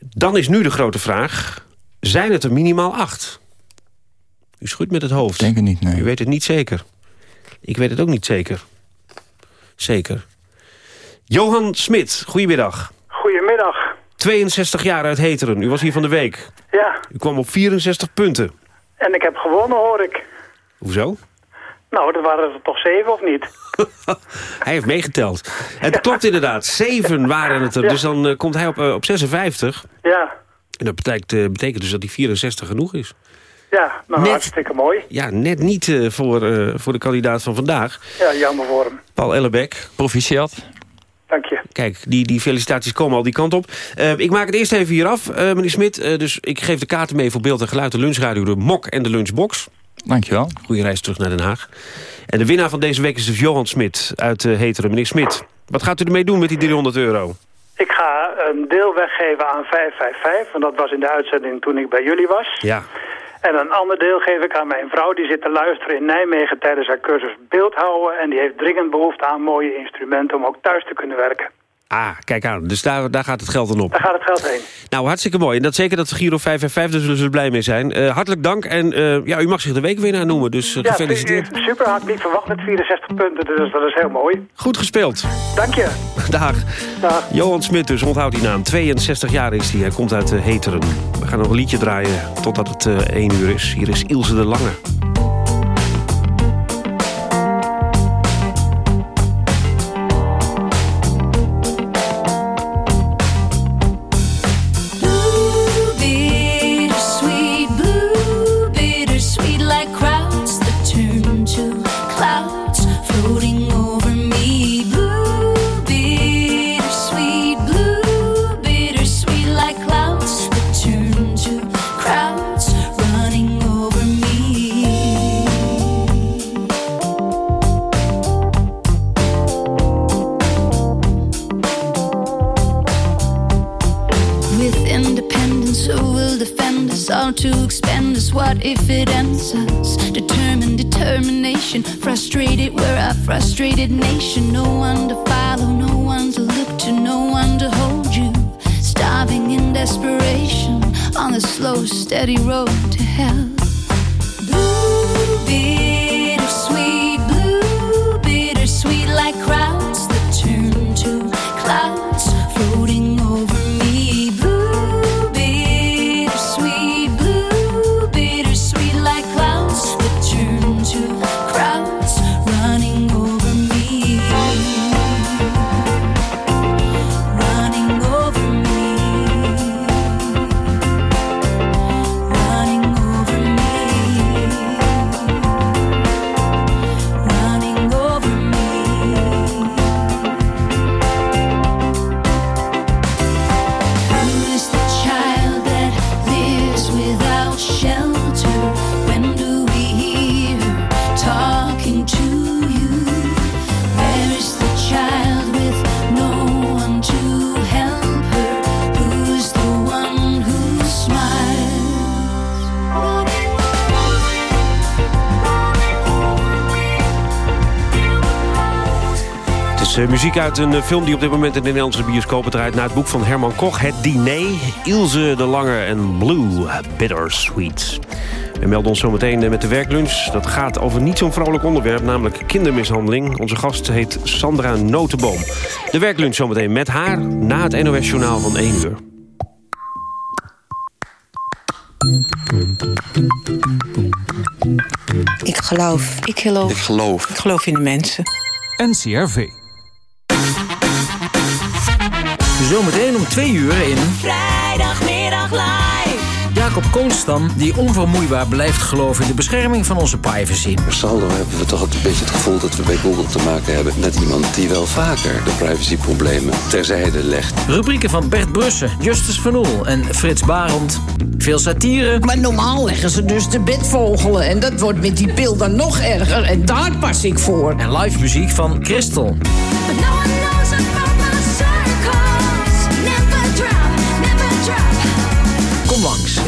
Dan is nu de grote vraag... zijn het er minimaal acht? U schudt met het hoofd. Denk het niet, nee. U weet het niet zeker. Ik weet het ook niet zeker. Zeker. Johan Smit, goedemiddag. Goedemiddag. 62 jaar uit Heteren. U was hier van de week. Ja, U kwam op 64 punten. en ik heb gewonnen hoor ik. Hoezo? Nou, dat waren er toch zeven of niet? Hij heeft meegeteld. Het klopt inderdaad. Zeven waren het er. Ja. Dus dan eh, komt hij op, eh, op 56. Ja, En dat betekent, eh, betekent dus dat die 64 genoeg is. ja, nou Net. hartstikke mooi. Ja, net niet eh, voor, eh, voor de kandidaat van vandaag. Ja, jammer voor hem. Paul Ellebek. Proficiat. Dank je. Kijk, die, die felicitaties komen al die kant op. Eh, ik maak het eerst even hier af, eh, meneer Smit. Eh, dus ik geef de kaarten mee voor beeld en geluid, de lunchradio, de mok en de lunchbox. Dankjewel. Goeie reis terug naar Den Haag. En de winnaar van deze week is dus Johan Smit uit uh, Heteren. Meneer Smit, wat gaat u ermee doen met die 300 euro? Ik ga een deel weggeven aan 555, want dat was in de uitzending toen ik bij jullie was. Ja. En een ander deel geef ik aan mijn vrouw, die zit te luisteren in Nijmegen tijdens haar cursus beeldhouden. En die heeft dringend behoefte aan mooie instrumenten om ook thuis te kunnen werken. Ah, kijk aan. Dus daar, daar gaat het geld dan op. Daar gaat het geld heen. Nou, hartstikke mooi. En dat zeker dat Giro 555, daar zullen ze blij mee zijn. Eh, hartelijk dank. En eh, ja, u mag zich de weekwinnaar noemen, dus eh, Ja, gefeliciteerd. super, had ik niet verwacht met 64 punten, dus dat is heel mooi. Goed gespeeld. Dank je. Dag. Dag. Johan Smit dus, onthoud die naam. 62 jaar is hij. Hij komt uit Heteren. We gaan nog een liedje draaien totdat het eh 1 uur is. Hier is Ilse de Lange. Muziek uit een eh, film die op dit moment in de Nederlandse bioscopen draait... naar het boek van Herman Koch, Het Diner. Ilse de Lange en Blue, Bittersweet. We melden ons zometeen eh, met de werklunch. Dat gaat over niet zo'n vrolijk onderwerp, namelijk kindermishandeling. Onze gast heet Sandra Notenboom. De werklunch zometeen met haar na het NOS-journaal van 1 uur. Ik geloof. Ik geloof. Ik geloof. Ik geloof in de mensen. NCRV. Zometeen om twee uur in... Vrijdagmiddag live. Jacob Koonstam, die onvermoeibaar blijft geloven in de bescherming van onze privacy. Per saldo hebben we toch een beetje het gevoel dat we bij Google te maken hebben met iemand die wel vaker de privacyproblemen terzijde legt. Rubrieken van Bert Brussen, Justus Van Oel en Frits Barend. Veel satire. Maar normaal leggen ze dus de bedvogelen. En dat wordt met die pil dan nog erger. En daar pas ik voor. En live muziek van Christel.